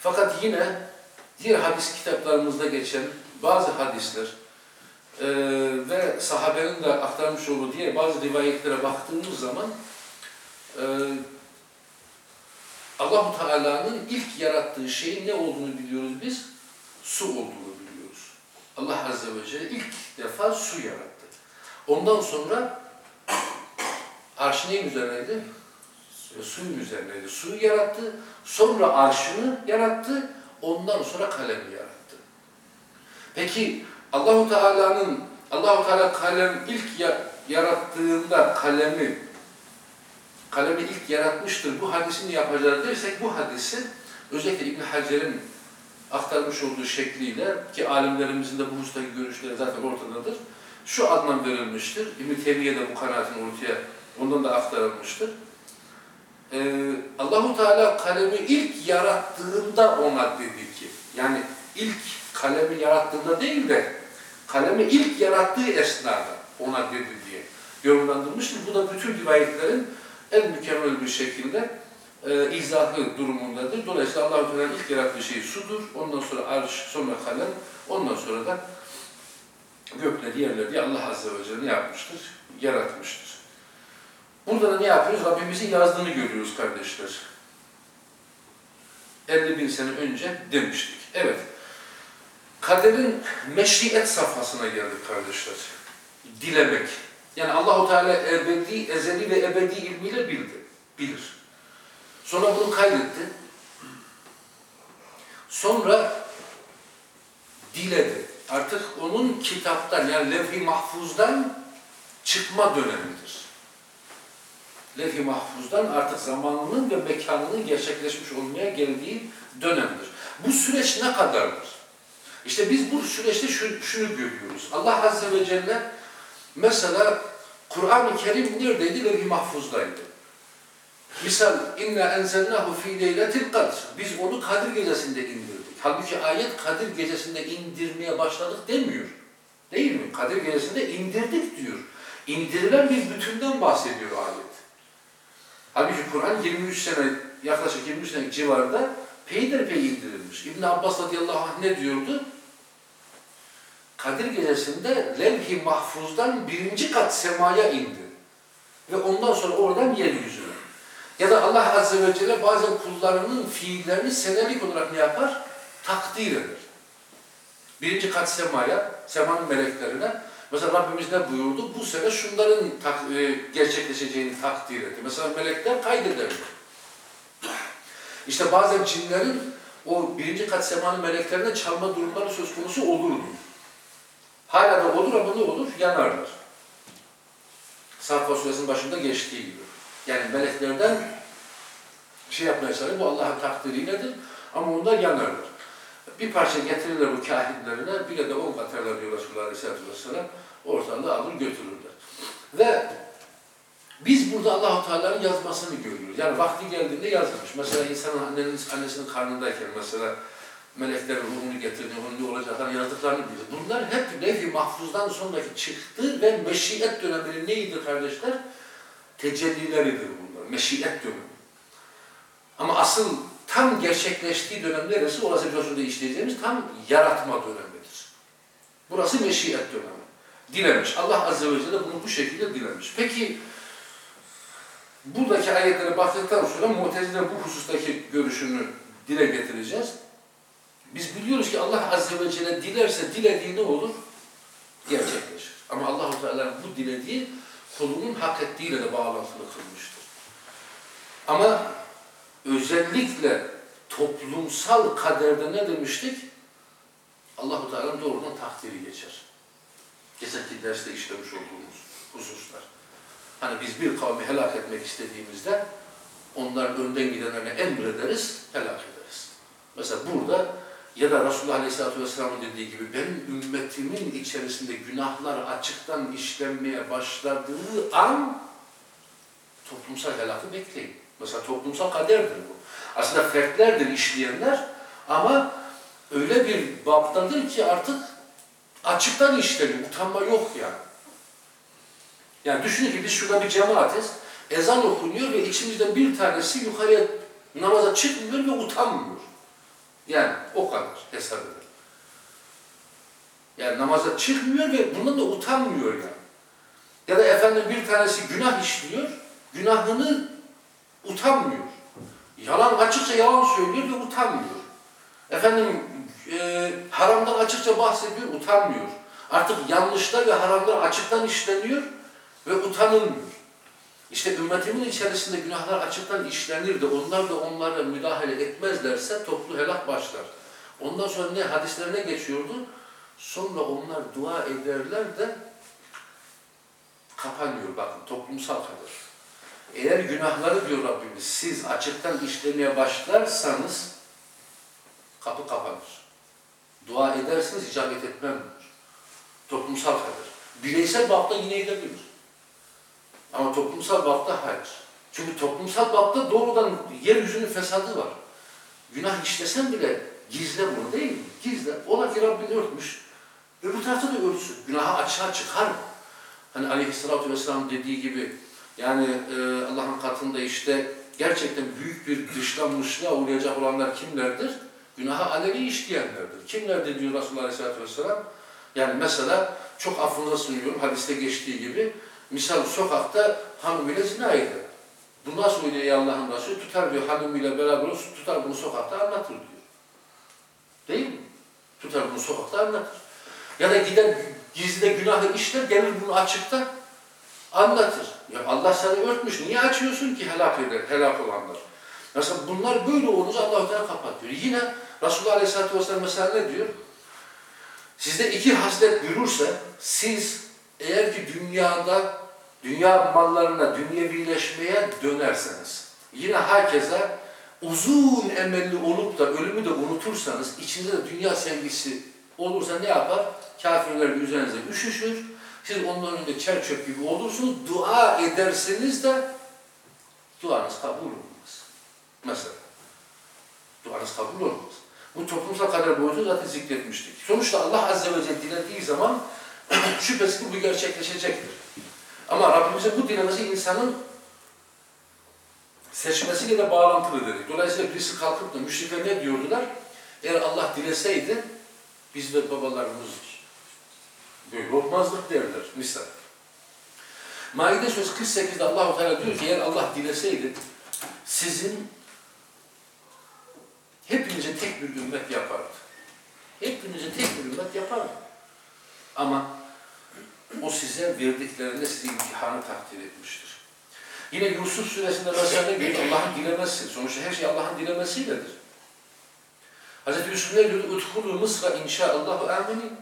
Fakat yine diğer hadis kitaplarımızda geçen bazı hadisler e, ve sahabenin de aktarmış olduğu diye bazı rivayetlere baktığımız zaman e, Allahu Teala'nın ilk yarattığı şeyin ne olduğunu biliyoruz biz? Su olduğunu biliyoruz. Allah Azze ve Celle ilk defa su yarattı. Ondan sonra arş neyin üzerineydi? E, suyun üzerineydi. Suyu yarattı. Sonra arşını yarattı. Ondan sonra kalemi yarattı. Peki Allahu Teala'nın Allahu Teala kalem ilk ya- yarattığında kalemi kalemi ilk yaratmıştır. Bu hadisini yapacağız dersek bu hadisi özellikle İbn Hacer'in aktarmış olduğu şekliyle ki alimlerimizin de bu hustaki görüşleri zaten ortadadır. Şu anlam verilmiştir. İbn Teymiye de bu kanaatin ortaya ondan da aktarılmıştır. Ee, Allahu Teala kalemi ilk yarattığında ona dedi ki yani ilk kalemi yarattığında değil de kalemi ilk yarattığı esnada ona dedi diye yorumlandırmıştır. Bu da bütün rivayetlerin en mükemmel bir şekilde e, izahı durumundadır. Dolayısıyla Allah-u Teala'nın ilk yarattığı şey sudur. Ondan sonra arş, sonra kalem, ondan sonra da gökleri, yerleri diye Allah Azze ve Celle yapmıştır? Yaratmıştır. Burada da ne yapıyoruz? Rabbimizin yazdığını görüyoruz kardeşler. 50 bin sene önce demiştik. Evet. Kaderin meşriyet safhasına geldik kardeşler. Dilemek. Yani Allahu Teala ebedi, ezeli ve ebedi ilmiyle bildi. Bilir. Sonra bunu kaydetti. Sonra diledi. Artık onun kitaptan yani levh-i mahfuzdan çıkma dönemidir. Levh-i mahfuzdan artık zamanının ve mekanının gerçekleşmiş olmaya geldiği dönemdir. Bu süreç ne kadardır? İşte biz bu süreçte şunu, şunu görüyoruz. Allah Azze ve Celle mesela Kur'an-ı Kerim neredeydi? Levh-i mahfuzdaydı. Misal inna enzelnahu fi leyletil kadr. Biz onu Kadir gecesinde indirdik. Halbuki ayet Kadir gecesinde indirmeye başladık demiyor. Değil mi? Kadir gecesinde indirdik diyor. İndirilen bir bütünden bahsediyor ayet. Halbuki Kur'an 23 sene, yaklaşık 23 sene civarında peyderpey indirilmiş. İbn Abbas radıyallahu anh ne diyordu? Kadir gecesinde levh-i mahfuzdan birinci kat semaya indi. Ve ondan sonra oradan yeryüzüne. Ya da Allah Azze ve Celle bazen kullarının fiillerini senelik olarak ne yapar? Takdir eder. Birinci kat semaya, semanın meleklerine Mesela Rabbimiz ne buyurdu? Bu sene şunların tak, e, gerçekleşeceğini takdir etti. Mesela melekler kaydeder. İşte bazen cinlerin o birinci kat semanın meleklerine çalma durumları söz konusu olurdu. Hala da olur ama ne olur? Yanarlar. Safa suresinin başında geçtiği gibi. Yani meleklerden şey yapmaya çalışır. Bu Allah'ın takdiriyledir. Ama onlar yanarlar. Bir parça getirirler bu kahinlerine, bir de on katarlar diyor Resulullah Aleyhisselatü Vesselam. Ortalığı alır götürürler. Ve biz burada Allahu Teala'nın yazmasını görüyoruz. Yani vakti geldiğinde yazılmış. Mesela insanın annenin, annesinin karnındayken mesela meleklerin ruhunu getirdiğini, onun ne olacaklarını yazdıklarını biliyoruz. Bunlar hep levh-i mahfuzdan sonraki çıktı ve meşiyet döneminin neydi kardeşler? Tecellileridir bunlar. Meşiyet dönemi. Ama asıl tam gerçekleştiği dönem neresi? Orası önce işleyeceğimiz tam yaratma dönemidir. Burası meşiyet dönemi. Dilemiş. Allah Azze ve Celle bunu bu şekilde dilemiş. Peki buradaki ayetlere baktıktan sonra Mu'tezile bu husustaki görüşünü dile getireceğiz. Biz biliyoruz ki Allah Azze ve Celle dilerse dilediği ne olur? Gerçekleşir. Ama Allahu Teala bu dilediği kulunun hak ettiğiyle de bağlantılı kılmıştır. Ama özellikle toplumsal kaderde ne demiştik? Allahu Teala'nın doğrudan takdiri geçer. Geçenki derste işlemiş olduğumuz hususlar. Hani biz bir kavmi helak etmek istediğimizde onların önden gidenlerine emrederiz, helak ederiz. Mesela burada ya da Resulullah Aleyhisselatü Vesselam'ın dediği gibi benim ümmetimin içerisinde günahlar açıktan işlenmeye başladığı an toplumsal helakı bekleyin. Mesela toplumsal kaderdir bu. Aslında fertlerdir işleyenler ama öyle bir baptadır ki artık açıktan işleniyor. Utanma yok yani. Yani düşünün ki biz şurada bir cemaatiz. Ezan okunuyor ve içimizden bir tanesi yukarıya namaza çıkmıyor ve utanmıyor. Yani o kadar hesap edin. Yani namaza çıkmıyor ve bundan da utanmıyor yani. Ya da efendim bir tanesi günah işliyor, günahını utanmıyor. Yalan açıkça yalan söylüyor ve utanmıyor. Efendim e, haramdan açıkça bahsediyor, utanmıyor. Artık yanlışlar ve haramlar açıktan işleniyor ve utanılmıyor. İşte ümmetimin içerisinde günahlar açıktan işlenir de onlar da onlara müdahale etmezlerse toplu helak başlar. Ondan sonra ne hadislerine geçiyordu? Sonra onlar dua ederler de kapanıyor. Bakın toplumsal kader. Eğer günahları diyor Rabbimiz siz açıktan işlemeye başlarsanız kapı kapanır. Dua edersiniz icabet etmem diyor. Toplumsal kader. Bireysel bapta yine gidebilir. Ama toplumsal bapta hayır. Çünkü toplumsal bapta doğrudan yeryüzünün fesadı var. Günah işlesen bile gizle bunu değil mi? Gizle. Ola ki Rabbin örtmüş. Öbür tarafta da örtsün. Günahı açığa çıkar mı? Hani aleyhissalatü vesselam dediği gibi yani e, Allah'ın katında işte gerçekten büyük bir dışlanmışlığa uğrayacak olanlar kimlerdir? Günahı aleni işleyenlerdir. Kimlerdir diyor Resulullah Aleyhisselatü Vesselam? Yani mesela çok affınıza sunuyorum hadiste geçtiği gibi misal sokakta hanımıyla zina eder. Bu nasıl oluyor ey Allah'ın Resulü? Tutar diyor hanımıyla beraber olsun, tutar bunu sokakta anlatır diyor. Değil mi? Tutar bunu sokakta anlatır. Ya da gider gizlide günahı işler, gelir bunu açıkta anlatır. Ya Allah seni örtmüş, niye açıyorsun ki helak eder, helak olanlar? Mesela bunlar böyle olunca Allah-u Teala kapatıyor. Yine Resulullah Aleyhisselatü Vesselam mesela ne diyor? Sizde iki haslet görürse, siz eğer ki dünyada, dünya mallarına, dünyevileşmeye dönerseniz, yine herkese uzun emelli olup da ölümü de unutursanız, içinde de dünya sevgisi olursa ne yapar? Kafirler üzerinize üşüşür, siz onların önünde çer çöp gibi olursunuz, dua ederseniz de duanız kabul olmaz. Mesela. Duanız kabul olmaz. Bu toplumsal kader boyutu zaten zikretmiştik. Sonuçta Allah Azze ve Celle dilediği zaman şüphesiz ki bu gerçekleşecektir. Ama Rabbimizin bu dilemesi insanın seçmesiyle de bağlantılı dedik. Dolayısıyla birisi kalkıp da müşrikler ne diyordular? Eğer Allah dileseydi biz ve babalarımız böyle olmazdık derler misal. Maide söz 48'de Allah-u Teala diyor ki eğer Allah dileseydi sizin hepinize tek bir ümmet yapardı. Hepinize tek bir ümmet yapardı. Ama o size verdiklerinde sizi imtihanı takdir etmiştir. Yine Yusuf suresinde mesela ne? Allah'ın dilemesi. Sonuçta her şey Allah'ın dilemesiyledir. Hz. Yusuf ne diyor? Utkulu Mısra inşaallahu aminin.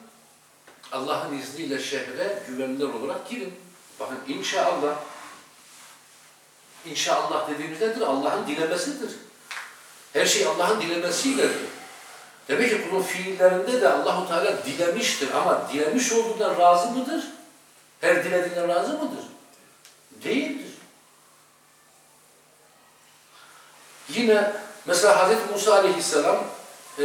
Allah'ın izniyle şehre güvenilir olarak girin. Bakın inşallah. İnşallah dediğimiz nedir? Allah'ın dilemesidir. Her şey Allah'ın dilemesiyledir. Demek ki kulun fiillerinde de Allahu Teala dilemiştir ama dilemiş olduğundan razı mıdır? Her dilediğinden razı mıdır? Değildir. Yine mesela Hz. Musa Aleyhisselam e,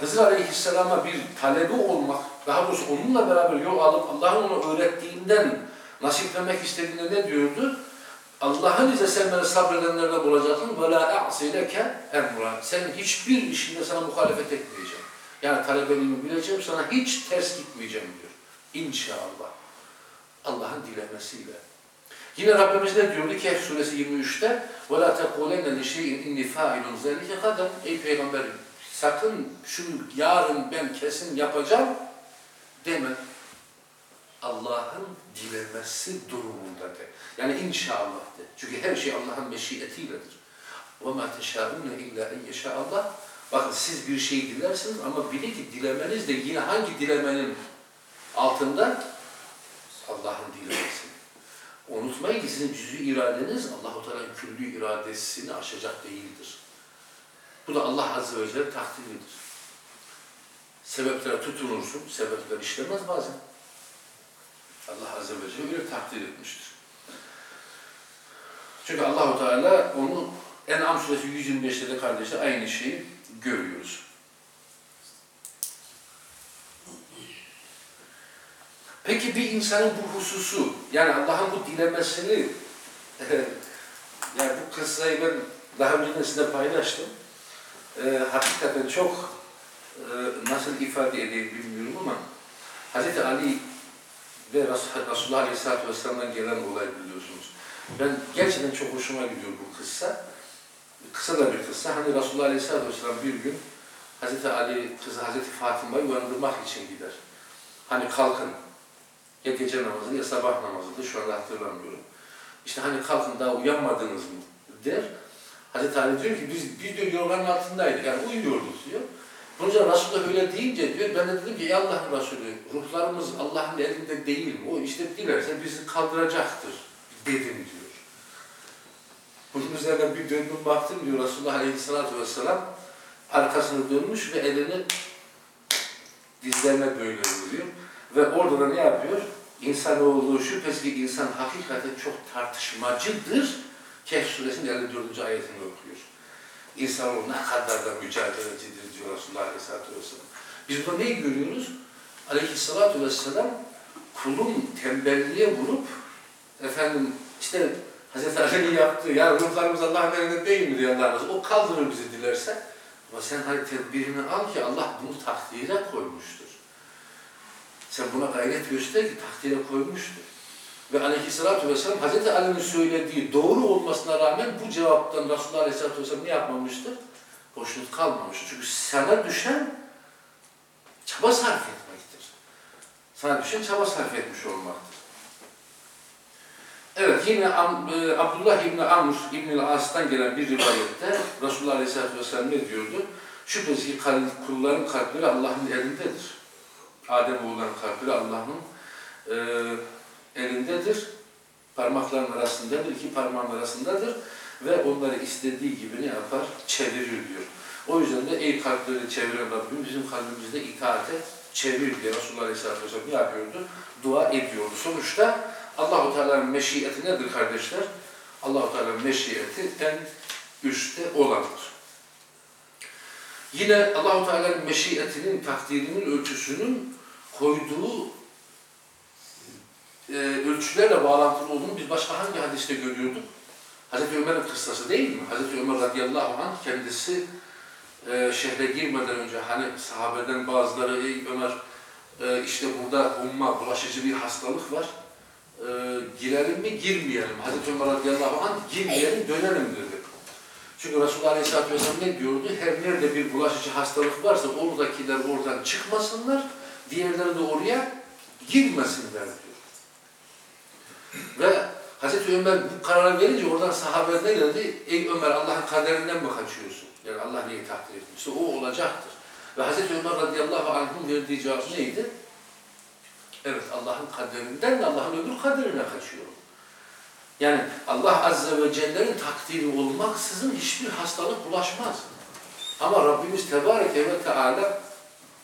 Hızır Aleyhisselam'a bir talebi olmak, daha doğrusu onunla beraber yol alıp Allah'ın onu öğrettiğinden nasiplemek istediğinde ne diyordu? Allah'ın izniyle sen beni sabredenlerden olacaksın. ve la a'sileke emra. Sen hiçbir işinde sana muhalefet etmeyeceğim. Yani talebeliğimi bileceğim, sana hiç ters gitmeyeceğim diyor. İnşallah. Allah'ın dilemesiyle. Yine Rabbimiz ne diyordu? Kehf suresi 23'te وَلَا تَقُولَنَّ لِشَيْءٍ اِنِّي فَاِلٌ ذَلِكَ kadar Ey Peygamberim sakın şunu yarın ben kesin yapacağım deme. Allah'ın dilemesi durumunda de. Yani inşallah de. Çünkü her şey Allah'ın meşiyetiyledir. وَمَا تَشَاءُونَ اِلَّا اَنْ يَشَاءَ Allah. Bakın siz bir şey dilersiniz ama bilin ki dilemeniz de yine hangi dilemenin altında? Allah'ın dilemesi. Unutmayın ki sizin cüz'i iradeniz Allah-u Teala'nın küllü iradesini aşacak değildir. Bu da Allah Azze ve Celle takdiridir. Sebeplere tutunursun, sebepler işlemez bazen. Allah Azze ve Celle öyle takdir etmiştir. Çünkü Allahu Teala onu En'am suresi 125'te de kardeşler aynı şeyi görüyoruz. Peki bir insanın bu hususu, yani Allah'ın bu dilemesini, *laughs* yani bu kıssayı ben daha önce de paylaştım. Ee, hakikaten çok e, nasıl ifade edeyim bilmiyorum ama Hz. Ali ve Res- Resulullah Aleyhisselatü Vesselam'dan gelen olay biliyorsunuz. Ben gerçekten çok hoşuma gidiyor bu kıssa. Kısa da bir kıssa. Hani Resulullah Aleyhisselatü Vesselam bir gün Hz. Ali kızı Hz. Fatıma'yı uyandırmak için gider. Hani kalkın. Ya gece namazı ya sabah namazıdır. Şu anda hatırlamıyorum. İşte hani kalkın daha uyanmadınız mı der. Hazreti Ali diyor ki biz, biz diyor yorganın altındaydık. Yani uyuyorduk diyor. Bunca Resulullah öyle deyince diyor ben de dedim ki ey Allah'ın Resulü ruhlarımız Allah'ın elinde değil mi? O işte dilerse bizi kaldıracaktır dedim diyor. Bunun üzerine bir döndüm baktım diyor Resulullah Aleyhisselatü Vesselam arkasını dönmüş ve elini dizlerine böyle vuruyor. Ve orada da ne yapıyor? İnsanoğlu şüphesiz ki insan hakikaten çok tartışmacıdır. Kehf suresinin 54. ayetini okuyor. İnsanoğlu ne kadar da mücadelecidir diyor Resulullah Aleyhisselatü Vesselam. Biz burada neyi görüyoruz? Aleyhisselatü Vesselam kulun tembelliğe vurup efendim işte Hazreti Ali'nin yaptığı ya ruhlarımız Allah'ın elinde değil mi diyor. O kaldırır bizi dilerse. Ama sen hadi tedbirini al ki Allah bunu takdire koymuştur. Sen buna gayret göster ki takdire koymuştur. Ve aleyhissalatü vesselam Hz. Ali'nin söylediği doğru olmasına rağmen bu cevaptan Resulullah aleyhissalatü vesselam ne yapmamıştır? Hoşnut kalmamıştır. Çünkü sana düşen çaba sarf etmektir. Sana düşen çaba sarf etmiş olmaktır. Evet yine e, Abdullah İbni Amr İbni As'tan gelen bir rivayette Resulullah Aleyhisselatü Vesselam ne diyordu? Şüphesiz ki kulların kalpleri Allah'ın elindedir. Adem oğulların kalpleri Allah'ın e, elindedir. Parmakların arasındadır, iki parmağın arasındadır ve onları istediği gibi ne yapar? Çevirir diyor. O yüzden de ey kalpleri çeviren Rabbim bizim kalbimizde itaate çevir diye Resulullah Aleyhisselatü Vesselam ne yapıyordu? Dua ediyordu. Sonuçta Allahu Teala'nın meşiyeti nedir kardeşler? Allahu Teala'nın meşiyeti en üstte olandır. Yine Allahu Teala'nın meşiyetinin, takdirinin ölçüsünün koyduğu e, ölçülerle bağlantılı olduğunu biz başka hangi hadiste görüyorduk? Hazreti Ömer'in kıssası değil mi? Hazreti Ömer radıyallahu anh kendisi e, şehre girmeden önce hani sahabeden bazıları ey Ömer e, işte burada umma, bulaşıcı bir hastalık var. E, girelim mi, girmeyelim. Hazreti Ömer radıyallahu anh girmeyelim, dönelim dedi. Çünkü Resulullah Aleyhisselatü Vesselam ne diyordu? Her nerede bir bulaşıcı hastalık varsa oradakiler oradan çıkmasınlar, diğerleri de oraya girmesinler diyor. Ve Hazreti Ömer bu karara gelince oradan sahabe ne dedi? Ey Ömer Allah'ın kaderinden mi kaçıyorsun? Yani Allah neyi takdir etmişse o olacaktır. Ve Hazreti Ömer radıyallahu anh'ın verdiği cevap neydi? Evet Allah'ın kaderinden de Allah'ın öbür kaderine kaçıyorum. Yani Allah Azze ve Celle'nin takdiri olmaksızın hiçbir hastalık bulaşmaz. Ama Rabbimiz Tebareke ve Teala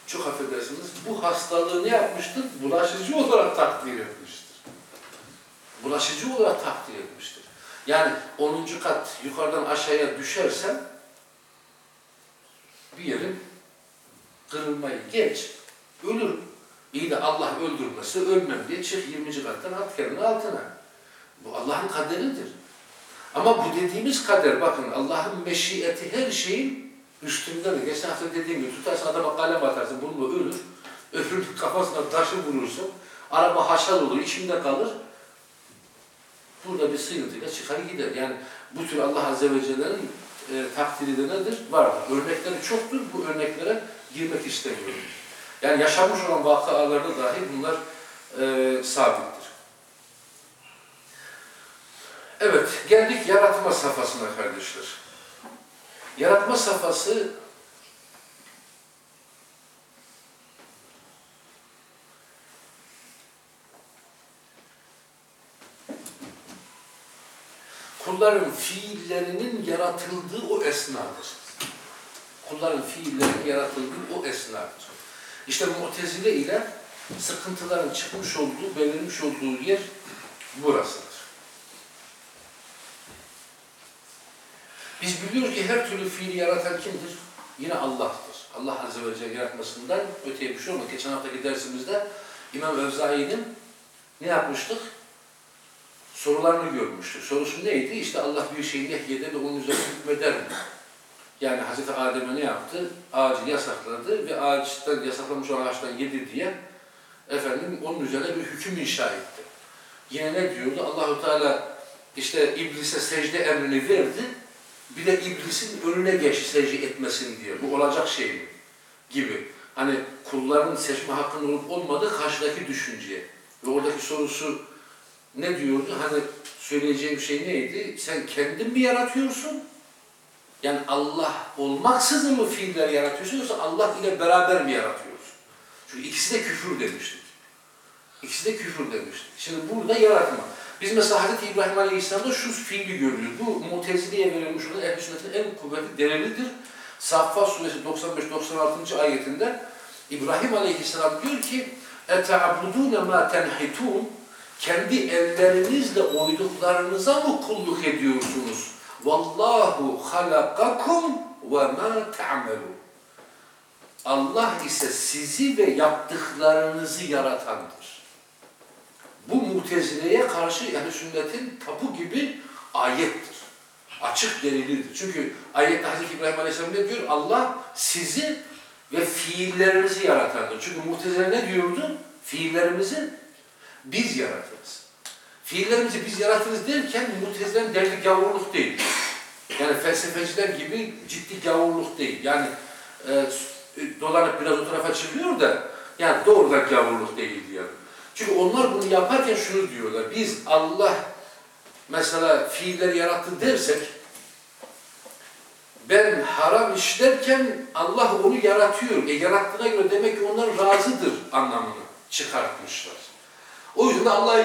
çok affedersiniz bu hastalığı ne yapmıştır? Bulaşıcı olarak takdir etmiştir. Bulaşıcı olarak takdir etmiştir. Yani 10. kat yukarıdan aşağıya düşersen bir yerin kırılmayı geç, ölürüm. İyi de Allah öldürmesi ölmem diye çık 20. kattan at kendini altına. Bu Allah'ın kaderidir. Ama bu dediğimiz kader bakın Allah'ın meşiyeti her şeyin üstündedir. Geçen hafta dediğim gibi tutarsın adama kalem atarsın bunu ölür. Öbürünün kafasına taşı vurursun. Araba haşal olur, içinde kalır. Burada bir sıkıntıyla çıkar gider. Yani bu tür Allah Azze ve Celle'nin e, takdiri de nedir? Vardır. Örnekleri çoktur. Bu örneklere girmek istemiyorum. Yani yaşanmış olan vakalarda dahi bunlar e, sabittir. Evet, geldik yaratma safhasına kardeşler. Yaratma safhası kulların fiillerinin yaratıldığı o esnadır. Kulların fiillerinin yaratıldığı o esnadır. İşte Mu'tezile ile sıkıntıların çıkmış olduğu, belirmiş olduğu yer burasıdır. Biz biliyoruz ki her türlü fiili yaratan kimdir? Yine Allah'tır. Allah Azze ve Celle yaratmasından öteye bir şey olmaz. Geçen haftaki dersimizde İmam Evzai'nin ne yapmıştık? Sorularını görmüştük. Sorusu neydi? İşte Allah bir şeyi nehyeder ve onun üzerine hükmeder mi? Yani Hazreti Adem'e ne yaptı? Ağacı yasakladı ve ağaçtan yasaklamış olan ağaçtan yedi diye efendim onun üzerine bir hüküm inşa etti. Yine ne diyordu? Allahu Teala işte iblise secde emrini verdi. Bir de iblisin önüne geçti secde etmesin diye. Bu olacak şey mi? Gibi. Hani kulların seçme hakkının olup olmadığı karşıdaki düşünceye. Ve oradaki sorusu ne diyordu? Hani söyleyeceğim şey neydi? Sen kendin mi yaratıyorsun? Yani Allah olmaksızın mı fiiller yaratıyorsun yoksa Allah ile beraber mi yaratıyorsun? Çünkü ikisi de küfür demiştik. İkisi de küfür demiştik. Şimdi burada yaratma. Biz mesela Hz. İbrahim Aleyhisselam'da şu fiili görüyoruz. Bu Mutezile'ye verilmiş olan ehl sünnetin en kuvvetli delilidir. Saffat suresi 95-96. ayetinde İbrahim Aleyhisselam diyor ki اَتَعْبُدُونَ مَا تَنْحِتُونَ Kendi ellerinizle oyduklarınıza mı kulluk ediyorsunuz? Vallahu halakakum ve ma ta'melun. Allah ise sizi ve yaptıklarınızı yaratandır. Bu mutezileye karşı yani sünnetin tapu gibi ayettir. Açık delilidir. Çünkü ayette Hazreti İbrahim Aleyhisselam ne diyor? Allah sizi ve fiillerinizi yaratandır. Çünkü mutezile ne diyordu? Fiillerimizi biz yaratırız. Fiillerimizi biz yaratırız derken mutezilerin derdi gavurluk değil. Yani felsefeciler gibi ciddi gavurluk değil. Yani e, dolanıp biraz o tarafa çıkıyor da yani doğrudan gavurluk değil diyor. Çünkü onlar bunu yaparken şunu diyorlar. Biz Allah mesela fiilleri yarattı dersek ben haram işlerken Allah onu yaratıyor. E yarattığına göre demek ki onlar razıdır anlamını çıkartmışlar. O yüzden Allah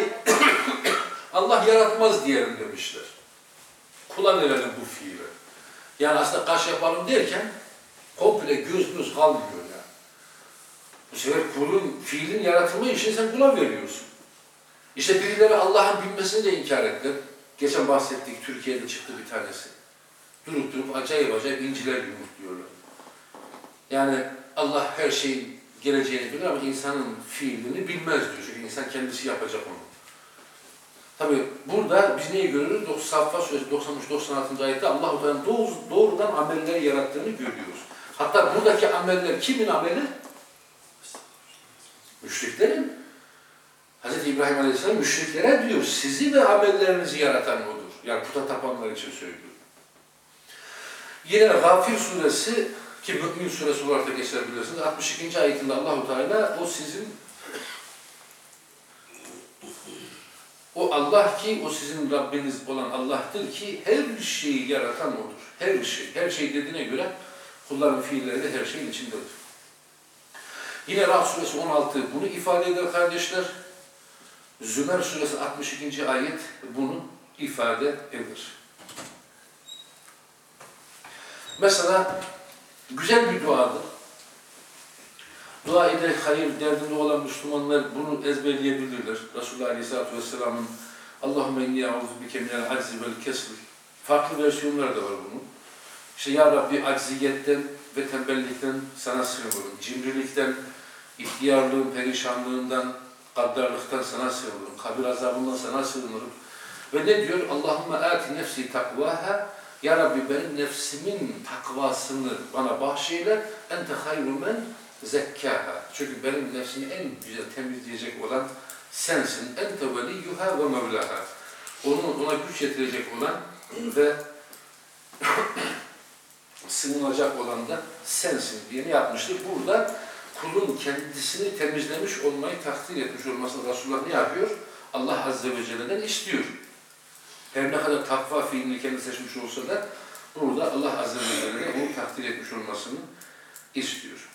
*coughs* Allah yaratmaz diyelim demişler. Kula bu fiili. Yani aslında kaş yapalım derken komple göz göz kalmıyor. Bu sefer kulun, fiilin yaratılma işini sen kula veriyorsun. İşte birileri Allah'ın bilmesini de inkar ettiler. Geçen bahsettik, Türkiye'de çıktı bir tanesi. Durup durup acayip acayip inciler yumurtluyorlar. Yani Allah her şeyin geleceğini bilir ama insanın fiilini bilmez diyor. Çünkü insan kendisi yapacak onu. Tabi burada biz neyi görürüz? Saffat Suresi 93-96. ayette Allah-u doğrudan amelleri yarattığını görüyoruz. Hatta buradaki ameller kimin ameli? Müşriklerin. Hz. İbrahim Aleyhisselam müşriklere diyor, sizi ve amellerinizi yaratan odur. Yani puta tapanlar için söylüyor. Yine Gafir suresi ki Mü'min suresi olarak da geçirebilirsiniz. 62. ayetinde Allahu Teala o sizin o Allah ki o sizin Rabbiniz olan Allah'tır ki her şeyi yaratan odur. Her şey. Her şey dediğine göre kulların fiilleri de her şeyin içindedir. Yine Ra'd suresi 16 bunu ifade eder kardeşler. Zümer suresi 62. ayet bunu ifade eder. Mesela Güzel bir duadır. Dua ile hayır derdinde olan Müslümanlar bunu ezberleyebilirler. Resulullah Aleyhisselatü Vesselam'ın Allahümme inni a'udhu bike minel aczi vel kesr. Farklı versiyonlar da var bunun. İşte Ya Rabbi acziyetten ve tembellikten sana sığınırım. Cimrilikten, ihtiyarlığın, perişanlığından, gaddarlıktan sana sığınırım. Kabir azabından sana sığınırım. Ve ne diyor? Allahümme ati nefsi takvaha. Ya Rabbi benim nefsimin takvasını bana bahşeyle. Ente hayru men zekkaha. Çünkü benim nefsimi en güzel temizleyecek olan sensin. Ente veliyyuha ve mevlaha. Onu ona güç yetirecek olan ve *coughs* sığınacak olan da sensin diye ne yapmıştır? Burada kulun kendisini temizlemiş olmayı takdir etmiş olmasını Resulullah ne yapıyor? Allah Azze ve Celle'den istiyor. Her ne kadar takva fiilini kendi seçmiş olsa da burada Allah Azze ve Celle'den onu takdir etmiş olmasını istiyor.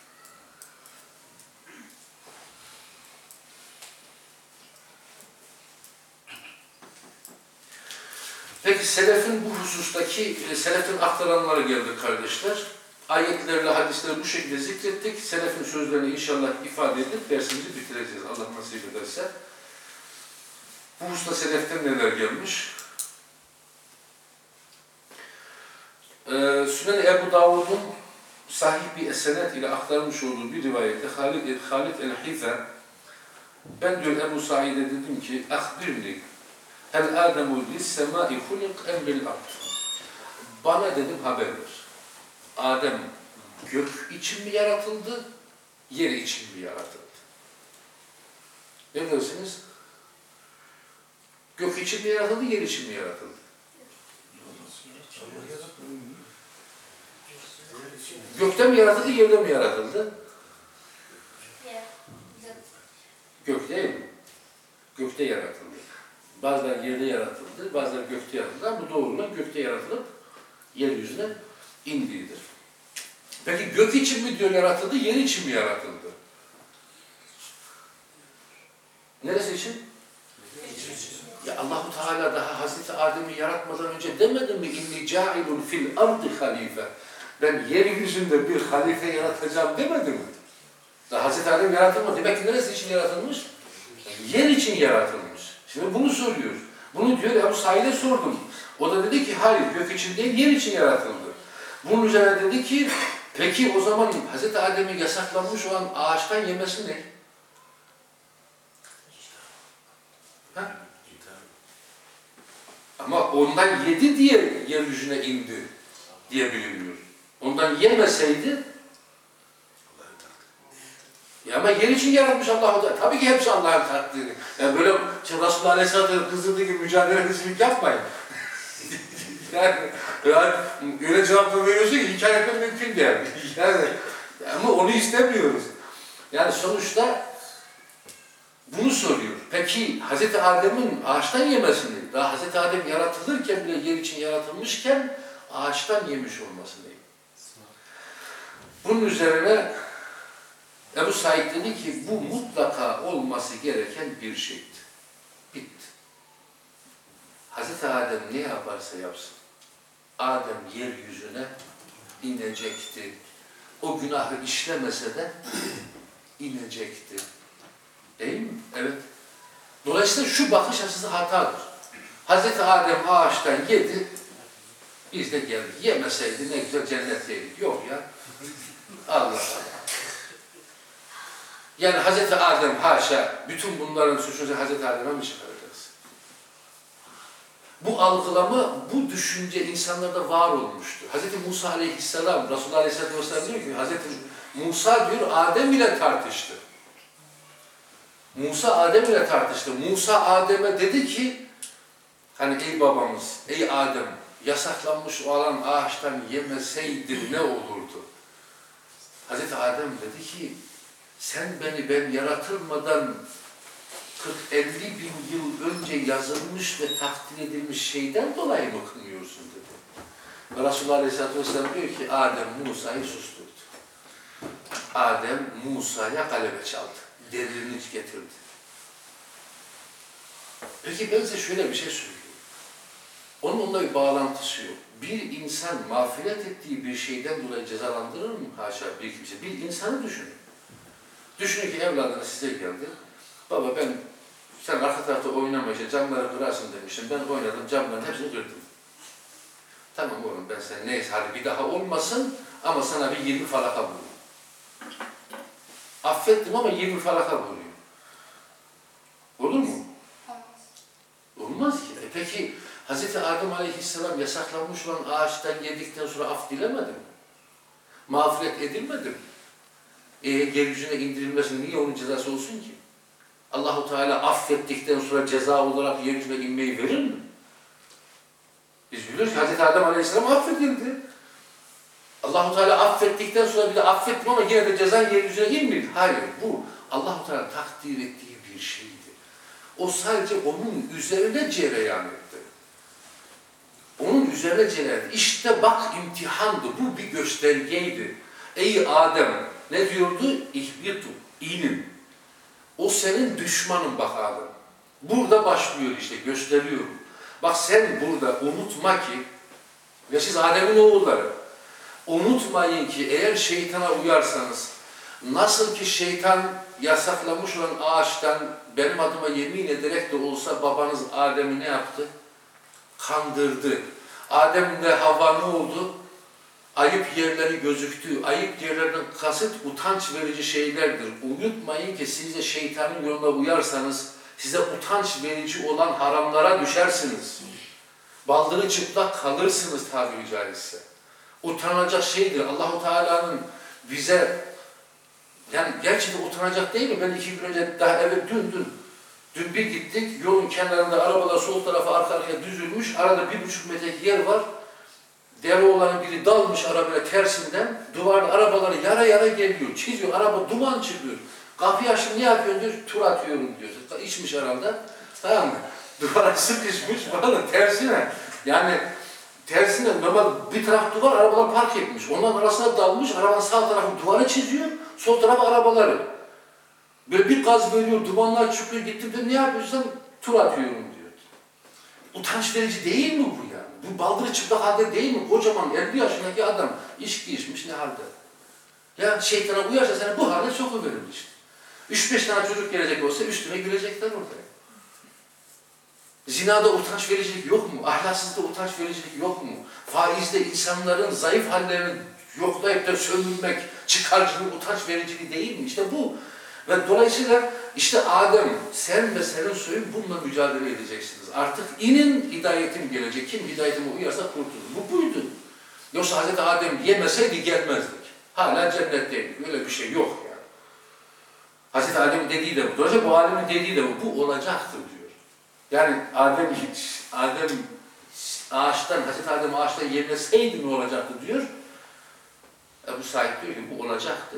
Peki selefin bu husustaki, e, selefin aktaranları geldi kardeşler. Ayetlerle hadisleri bu şekilde zikrettik. Selefin sözlerini inşallah ifade edip dersimizi bitireceğiz. Allah nasip ederse. Bu hususta seleften neler gelmiş? Ee, Sünen Ebu Davud'un sahih bir esenet ile aktarmış olduğu bir rivayette Halid, Halid el-Hife ben diyor Ebu Said'e dedim ki ahbirni El ademu lis semai hulik emril ard. Bana dedim haber ver. Adem gök için mi yaratıldı, yer için mi yaratıldı? Ne dersiniz? Gök için mi yaratıldı, yer için mi yaratıldı? Gökte mi yaratıldı, yerde mi yaratıldı? Gök değil mi? Gökte yaratıldı. Bazıları yerde yaratıldı, bazıları gökte yaratıldı. Ama bu doğrulan gökte yaratılıp yeryüzüne indiğidir. Peki gök için mi diyor yaratıldı, yer için mi yaratıldı? Neresi için? Ya Allahu Teala daha Hazreti Adem'i yaratmadan önce demedi mi inni cailun fil ardı halife. Ben yeryüzünde bir halife yaratacağım demedi mi? Daha Hazreti Adem yaratılmadı. Demek ki neresi için yaratılmış? Yer için yaratılmış. Şimdi bunu soruyor. Bunu diyor Ebu Said'e sordum. O da dedi ki hayır gök için değil yer için yaratıldı. Bunun üzerine dedi ki peki o zaman Hz. Adem'in yasaklanmış olan ağaçtan yemesi ne? Ha? Ama ondan yedi diye yeryüzüne indi diye biliniyor. Ondan yemeseydi ya ama yer için yaratmış Allah da. Tabii ki hepsi Allah'ın takdiri. Yani böyle şimdi Resulullah Aleyhisselatü kızdırdığı gibi mücadelecilik yapmayın. Yani, yani öyle cevap veriyorsun ki etmek mümkün değil. Yani, ama onu istemiyoruz. Yani sonuçta bunu soruyor. Peki Hz. Adem'in ağaçtan yemesini, daha Hz. Adem yaratılırken bile yer için yaratılmışken ağaçtan yemiş olmasını. Bunun üzerine Ebu Said dedi ki bu mutlaka olması gereken bir şeydi. Bitti. Hazreti Adem ne yaparsa yapsın. Adem yeryüzüne inecekti. O günahı işlemese de *clears throat* inecekti. Değil mi? Evet. Dolayısıyla şu bakış açısı hatadır. Hazreti Adem ağaçtan yedi, biz de geldik. Yemeseydi ne güzel cennetteydik. Yok ya. Allah Allah. Yani Hazreti Adem haşa bütün bunların suçunu Hazreti Adem'e mi çıkaracağız? Bu algılama, bu düşünce insanlarda var olmuştu. Hazreti Musa aleyhisselam, Resulullah aleyhisselatü vesselam diyor ki, Hazreti Musa diyor Adem ile tartıştı. Musa Adem ile tartıştı. Musa Adem'e dedi ki, hani ey babamız, ey Adem, yasaklanmış olan ağaçtan yemeseydin ne olurdu? Hazreti Adem dedi ki, sen beni ben yaratılmadan 40-50 bin yıl önce yazılmış ve takdir edilmiş şeyden dolayı mı kınıyorsun dedi. Resulullah Aleyhisselatü Vesselam diyor ki Adem Musa'yı susturdu. Adem Musa'ya galebe çaldı. Delirini getirdi. Peki ben size şöyle bir şey söyleyeyim. Onun onunla bir bağlantısı yok. Bir insan mağfiret ettiği bir şeyden dolayı cezalandırır mı? Haşa bir kimse. Bir insanı düşünün. Düşünün ki evladınız size geldi. Baba ben sen arka tarafta oynama işte camları kırarsın demiştim. Ben oynadım camların hepsini kırdım. Tamam oğlum ben sen neyse hadi bir daha olmasın ama sana bir 20 falaka vurayım. Affettim ama 20 falaka vurayım. Olur mu? Olmaz ki. E peki Hz. Adem Aleyhisselam yasaklanmış olan ağaçtan yedikten sonra af dilemedi mi? Mağfiret edilmedi mi? E, yeryüzüne indirilmesi niye onun cezası olsun ki? Allahu Teala affettikten sonra ceza olarak yeryüzüne inmeyi verir mi? Biz biliyoruz ki Hz. Adem Aleyhisselam affedildi. Allahu Teala affettikten sonra bir de affettim ama yine de ceza yeryüzüne inmedi. Hayır, bu Allahu Teala takdir ettiği bir şeydi. O sadece onun üzerine cereyan etti. Onun üzerine cereyan etti. İşte bak imtihandı, bu bir göstergeydi. Ey Adem, ne diyordu? İhbitu, inin. O senin düşmanın bak Adem. Burada başlıyor işte, gösteriyorum. Bak sen burada unutma ki, ve siz Adem'in oğulları, unutmayın ki eğer şeytana uyarsanız, nasıl ki şeytan yasaklamış olan ağaçtan benim adıma yemin ederek de olsa babanız Adem'i ne yaptı? Kandırdı. Adem de Havva ne oldu? Ayıp yerleri gözüktü. Ayıp yerlerden kasıt utanç verici şeylerdir. Unutmayın ki siz de şeytanın yoluna uyarsanız size utanç verici olan haramlara düşersiniz. Baldırı çıplak kalırsınız tabiri caizse. Utanacak şeydir. Allahu Teala'nın bize yani gerçekten utanacak değil mi? Ben iki gün önce daha evvel dün dün dün bir gittik yolun kenarında arabalar sol tarafa arka arkaya düzülmüş. Arada bir buçuk metrelik yer var. Deli olanın biri dalmış arabaya tersinden. Duvarda arabaları yara yara geliyor. Çiziyor. Araba duman çıkıyor. Kapıyı açtım ne yapıyorsun diyor. Tur atıyorum diyor. İçmiş herhalde. Tamam mı? *laughs* Duvara sıkışmış. Valla tersine. Yani tersine normal bir taraf duvar arabalar park etmiş. Onların arasına dalmış. Arabanın sağ tarafı duvarı çiziyor. Sol tarafı arabaları. Böyle bir gaz veriyor. Dumanlar çıkıyor. Gittim de ne yapıyorsun? Tur atıyorum diyor. Utanç verici değil mi bu? Bu baldırı çıplak halde değil mi? Kocaman 50 yaşındaki adam içki içmiş ne halde? Ya şeytana uyarsa seni bu halde sokuverir işte. 3-5 tane çocuk gelecek olsa üstüne gülecekler orada. Zinada utanç vericilik yok mu? Ahlaksızlıkta utanç vericilik yok mu? Faizde insanların zayıf hallerini yoklayıp da sömürmek, çıkarcılık, utanç vericiliği değil mi? İşte bu. Ve dolayısıyla işte Adem, sen ve senin soyun bununla mücadele edeceksiniz. Artık inin hidayetim gelecek. Kim hidayetime uyarsa kurtulur. Bu buydu. Yoksa Hz. Adem yemeseydi gelmezdik. Hala cennetteydik. Öyle bir şey yok yani. Hazreti Adem dediği de bu. Dolayısıyla bu alemin dediği de bu. Bu olacaktır diyor. Yani Adem hiç, Adem ağaçtan, Hazreti Adem ağaçtan yemeseydi ne olacaktı diyor. Ebu Said diyor ki bu olacaktı.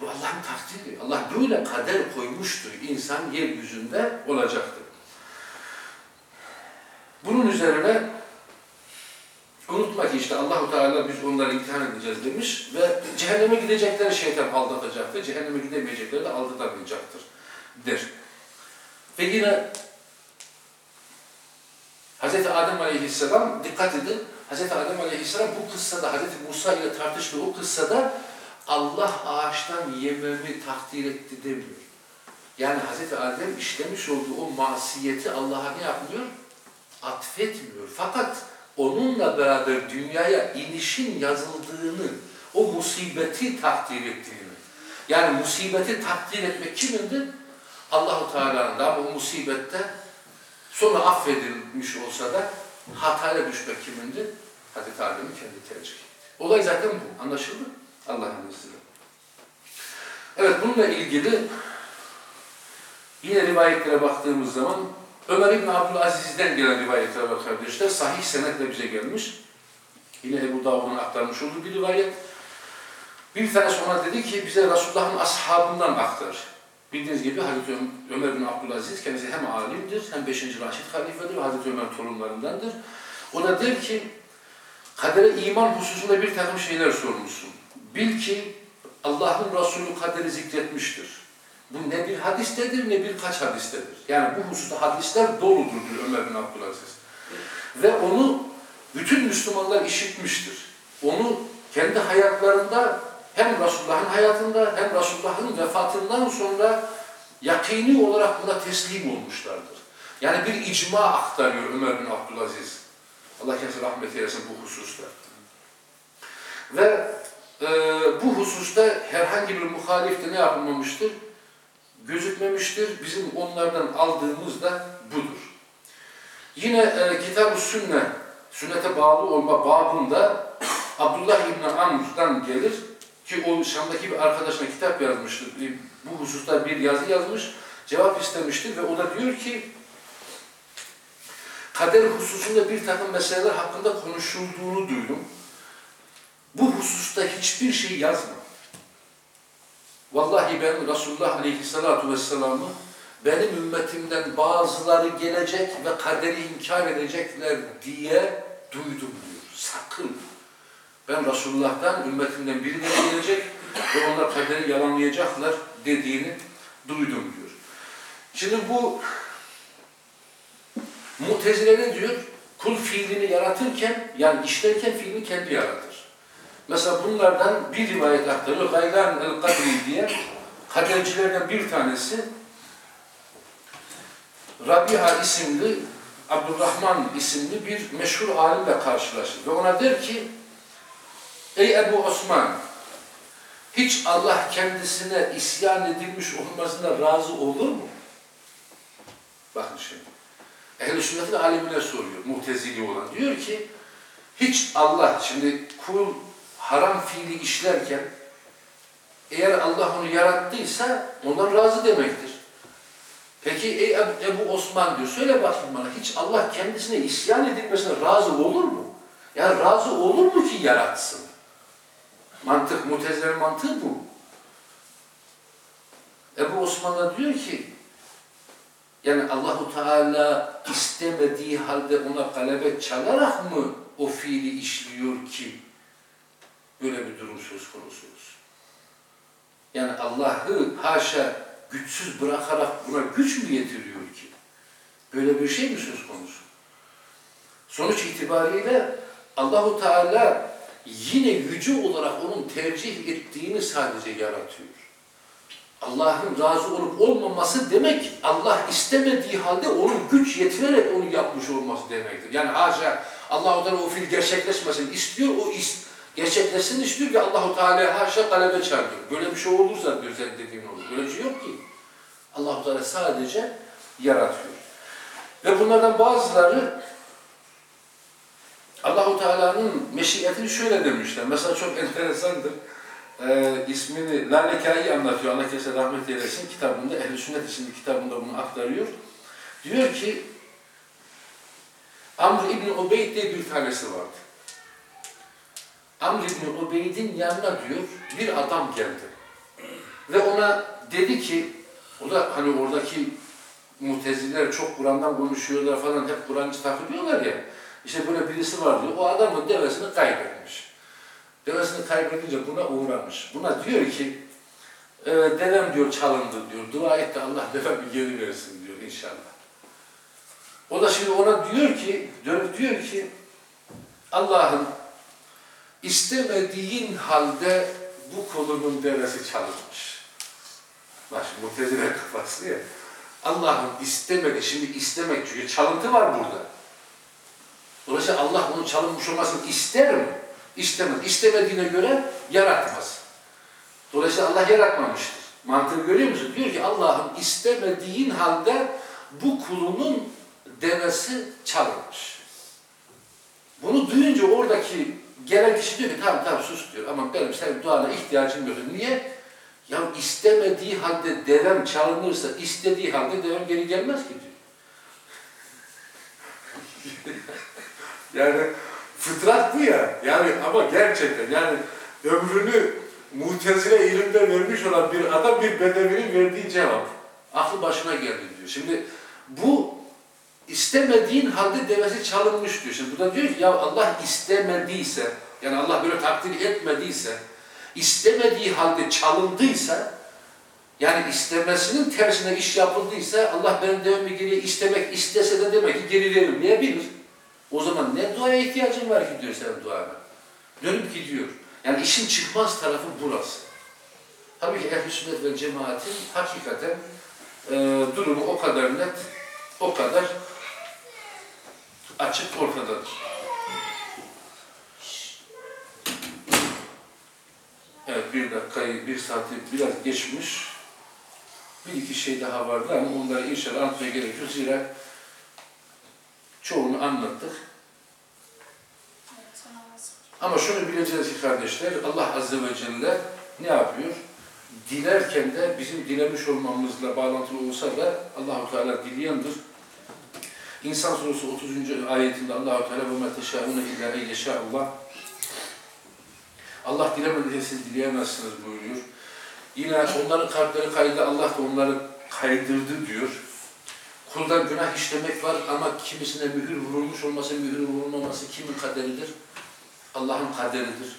Bu Allah'ın takdiri. Allah böyle kader koymuştur. İnsan yeryüzünde olacaktır. Bunun üzerine unutma ki işte Allahu Teala biz onları imtihan edeceğiz demiş ve cehenneme gidecekleri şeytan aldatacaktır. Cehenneme gidemeyecekleri de aldatamayacaktır der. Ve yine Hz. Adem Aleyhisselam dikkat edin. Hz. Adem Aleyhisselam bu kıssada Hz. Musa ile tartıştığı o kıssada Allah ağaçtan yememi takdir etti demiyor. Yani Hz. Adem işlemiş olduğu o masiyeti Allah'a ne yapmıyor? Atfetmiyor. Fakat onunla beraber dünyaya inişin yazıldığını, o musibeti takdir ettiğini. Yani musibeti takdir etmek kimindi? Allahu Teala'nın da bu musibette sonra affedilmiş olsa da hataya düşmek kimindi? Hazreti Adem'in kendi tercihi. Olay zaten bu. Anlaşıldı mı? Allah'ın izniyle. Evet bununla ilgili yine rivayetlere baktığımız zaman Ömer İbn Abdülaziz'den gelen rivayetlere bak kardeşler. Sahih senetle bize gelmiş. Yine Ebu Davud'un aktarmış olduğu bir rivayet. Bir tanesi ona dedi ki bize Resulullah'ın ashabından aktar. Bildiğiniz gibi Hazreti Ömer bin Abdülaziz kendisi hem alimdir hem 5. Raşid halifedir ve Hazreti Ömer torunlarındandır. O da der ki kadere iman hususunda bir takım şeyler sormuşsun. Bil ki Allah'ın Resulü kaderi zikretmiştir. Bu ne bir hadistedir ne birkaç hadistedir. Yani bu hususta hadisler doludur diyor Ömer bin Abdülaziz. Ve onu bütün Müslümanlar işitmiştir. Onu kendi hayatlarında hem Resulullah'ın hayatında hem Resulullah'ın vefatından sonra yakini olarak buna teslim olmuşlardır. Yani bir icma aktarıyor Ömer bin Abdülaziz. Allah kendisine rahmet eylesin bu hususta. Ve bu hususta herhangi bir muhalif de ne yapılmamıştır? Gözükmemiştir. Bizim onlardan aldığımız da budur. Yine e, Kitab-ı Sünne, sünnete bağlı olma babında Abdullah İbni Amr'dan gelir ki o Şam'daki bir arkadaşına kitap yazmıştır. Bu hususta bir yazı yazmış, cevap istemiştir ve o da diyor ki kader hususunda bir takım meseleler hakkında konuşulduğunu duydum. Bu hususta hiçbir şey yazma. Vallahi ben Resulullah Aleyhisselatü Vesselam'ı benim ümmetimden bazıları gelecek ve kaderi inkar edecekler diye duydum diyor. Sakın. Ben Resulullah'tan ümmetimden birileri gelecek ve onlar kaderi yalanlayacaklar dediğini duydum diyor. Şimdi bu Mutezile ne diyor? Kul fiilini yaratırken, yani işlerken fiilini kendi yaratır. Mesela bunlardan bir rivayet aktarıyor. Gaylan el-Kadri diye kadercilerden bir tanesi Rabia isimli, Abdurrahman isimli bir meşhur alimle karşılaşır. Ve ona der ki, Ey Ebu Osman, hiç Allah kendisine isyan edilmiş olmasına razı olur mu? Bakın şimdi. Ehl-i sünnetin alimine soruyor, mutezili olan. Diyor ki, hiç Allah, şimdi kul haram fiili işlerken, eğer Allah onu yarattıysa ondan razı demektir. Peki ey Ebu Osman diyor, söyle bakayım bana, hiç Allah kendisine isyan edilmesine razı olur mu? Yani razı olur mu ki yaratsın? Mantık, mutezilerin mantığı bu. Ebu Osman da diyor ki, yani Allahu Teala istemediği halde ona galebe çalarak mı o fiili işliyor ki böyle bir durum söz konusu olsun? Yani Allah'ı haşa güçsüz bırakarak buna güç mü getiriyor ki? Böyle bir şey mi söz konusu? Sonuç itibariyle Allahu Teala yine yüce olarak onun tercih ettiğini sadece yaratıyor. Allah'ın razı olup olmaması demek Allah istemediği halde onun güç yetirerek onu yapmış olması demektir. Yani haşa Teala o fiil gerçekleşmesin istiyor, o is, gerçekleşsin istiyor ki Allah-u Teala haşa galebe çarpıyor. Böyle bir şey olursa diyor sen dediğin olur. Böyle bir şey yok ki. Allah-u Teala sadece yaratıyor. Ve bunlardan bazıları Allahu Teala'nın meşiyetini şöyle demişler. Mesela çok enteresandır. Ee, ismini Lalekâ'yı anlatıyor. Allah kese rahmet eylesin kitabında. Ehl-i Sünnet isimli kitabında bunu aktarıyor. Diyor ki Amr İbni Ubeyd diye bir tanesi vardı. Amr İbni Ubeyd'in yanına diyor bir adam geldi. Ve ona dedi ki o da hani oradaki muteziler çok Kur'an'dan konuşuyorlar falan hep Kur'ancı takılıyorlar ya. İşte böyle birisi var diyor. O adamın devesini kaybetmiş. Devesini kaybedince buna uğramış. Buna diyor ki e, devem diyor çalındı diyor. Dua et de Allah devemi geri versin diyor inşallah. O da şimdi ona diyor ki, diyor ki Allah'ın istemediğin halde bu kolunun devesi çalınmış. Bak şimdi mutezile kafası ya. Allah'ın istemedi, şimdi istemek çünkü çalıntı var burada. Dolayısıyla Allah onun çalınmış olmasını ister mi? İstemez. İstemediğine göre yaratmaz. Dolayısıyla Allah yaratmamıştır. Mantığını görüyor musun? Diyor ki Allah'ın istemediğin halde bu kulunun devesi çalınmış. Bunu duyunca oradaki gelen kişi diyor ki tamam tamam sus diyor ama benim senin duana ihtiyacım yok. Niye? Ya istemediği halde devem çalınırsa istediği halde devem geri gelmez ki diyor. *laughs* yani fıtrat bu ya. Yani ama gerçekten yani ömrünü mutezile ilimde vermiş olan bir adam bir bedevinin verdiği cevap. Aklı başına geldi diyor. Şimdi bu istemediğin halde devesi çalınmış diyor. Şimdi burada diyor ki ya Allah istemediyse yani Allah böyle takdir etmediyse istemediği halde çalındıysa yani istemesinin tersine iş yapıldıysa Allah benim devemi geriye istemek istese de demek ki geri verilmeyebilir. O zaman ne duaya ihtiyacın var ki diyor sen duana. Dönüp gidiyor. Yani işin çıkmaz tarafı burası. Tabii ki ehl sünnet ve cemaatin hakikaten e, durumu o kadar net, o kadar açık ortadadır. Evet bir dakikayı, bir saati biraz geçmiş. Bir iki şey daha vardı ama onları inşallah anlatmaya gerekiyor. Zira çoğunu anlattık. Ama şunu bileceğiz ki kardeşler, Allah Azze ve Celle ne yapıyor? Dilerken de bizim dilemiş olmamızla bağlantılı olsa da Allahu Teala dileyendir. İnsan Suresi 30. ayetinde Allahu Teala ve illa en yeşâ'ullah Allah dilemedikçe siz dileyemezsiniz buyuruyor. Yine onların kalpleri kaydı, Allah da onları kaydırdı diyor. Kuldan günah işlemek var ama kimisine mühür vurulmuş olması, mühür vurulmaması kimin kaderidir? Allah'ın kaderidir.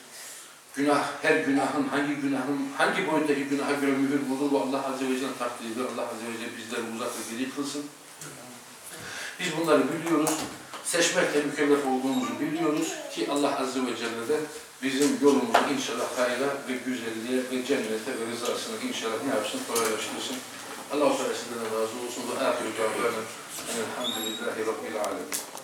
Günah, her günahın, hangi günahın, hangi boyuttaki günaha göre mühür vurulur Allah Azze ve Celle takdiridir. Allah Azze ve Celle bizleri uzak ve kılsın. Biz bunları biliyoruz. Seçmekle mükellef olduğumuzu biliyoruz ki Allah Azze ve Celle de bizim yolumuzu inşallah hayra ve güzelliğe ve cennete ve rızasına inşallah ne yapsın? Kolaylaştırsın. Allah-u Teala sizden razı olsun ve ahiru kâfâna. Elhamdülillahi Rabbil alemin.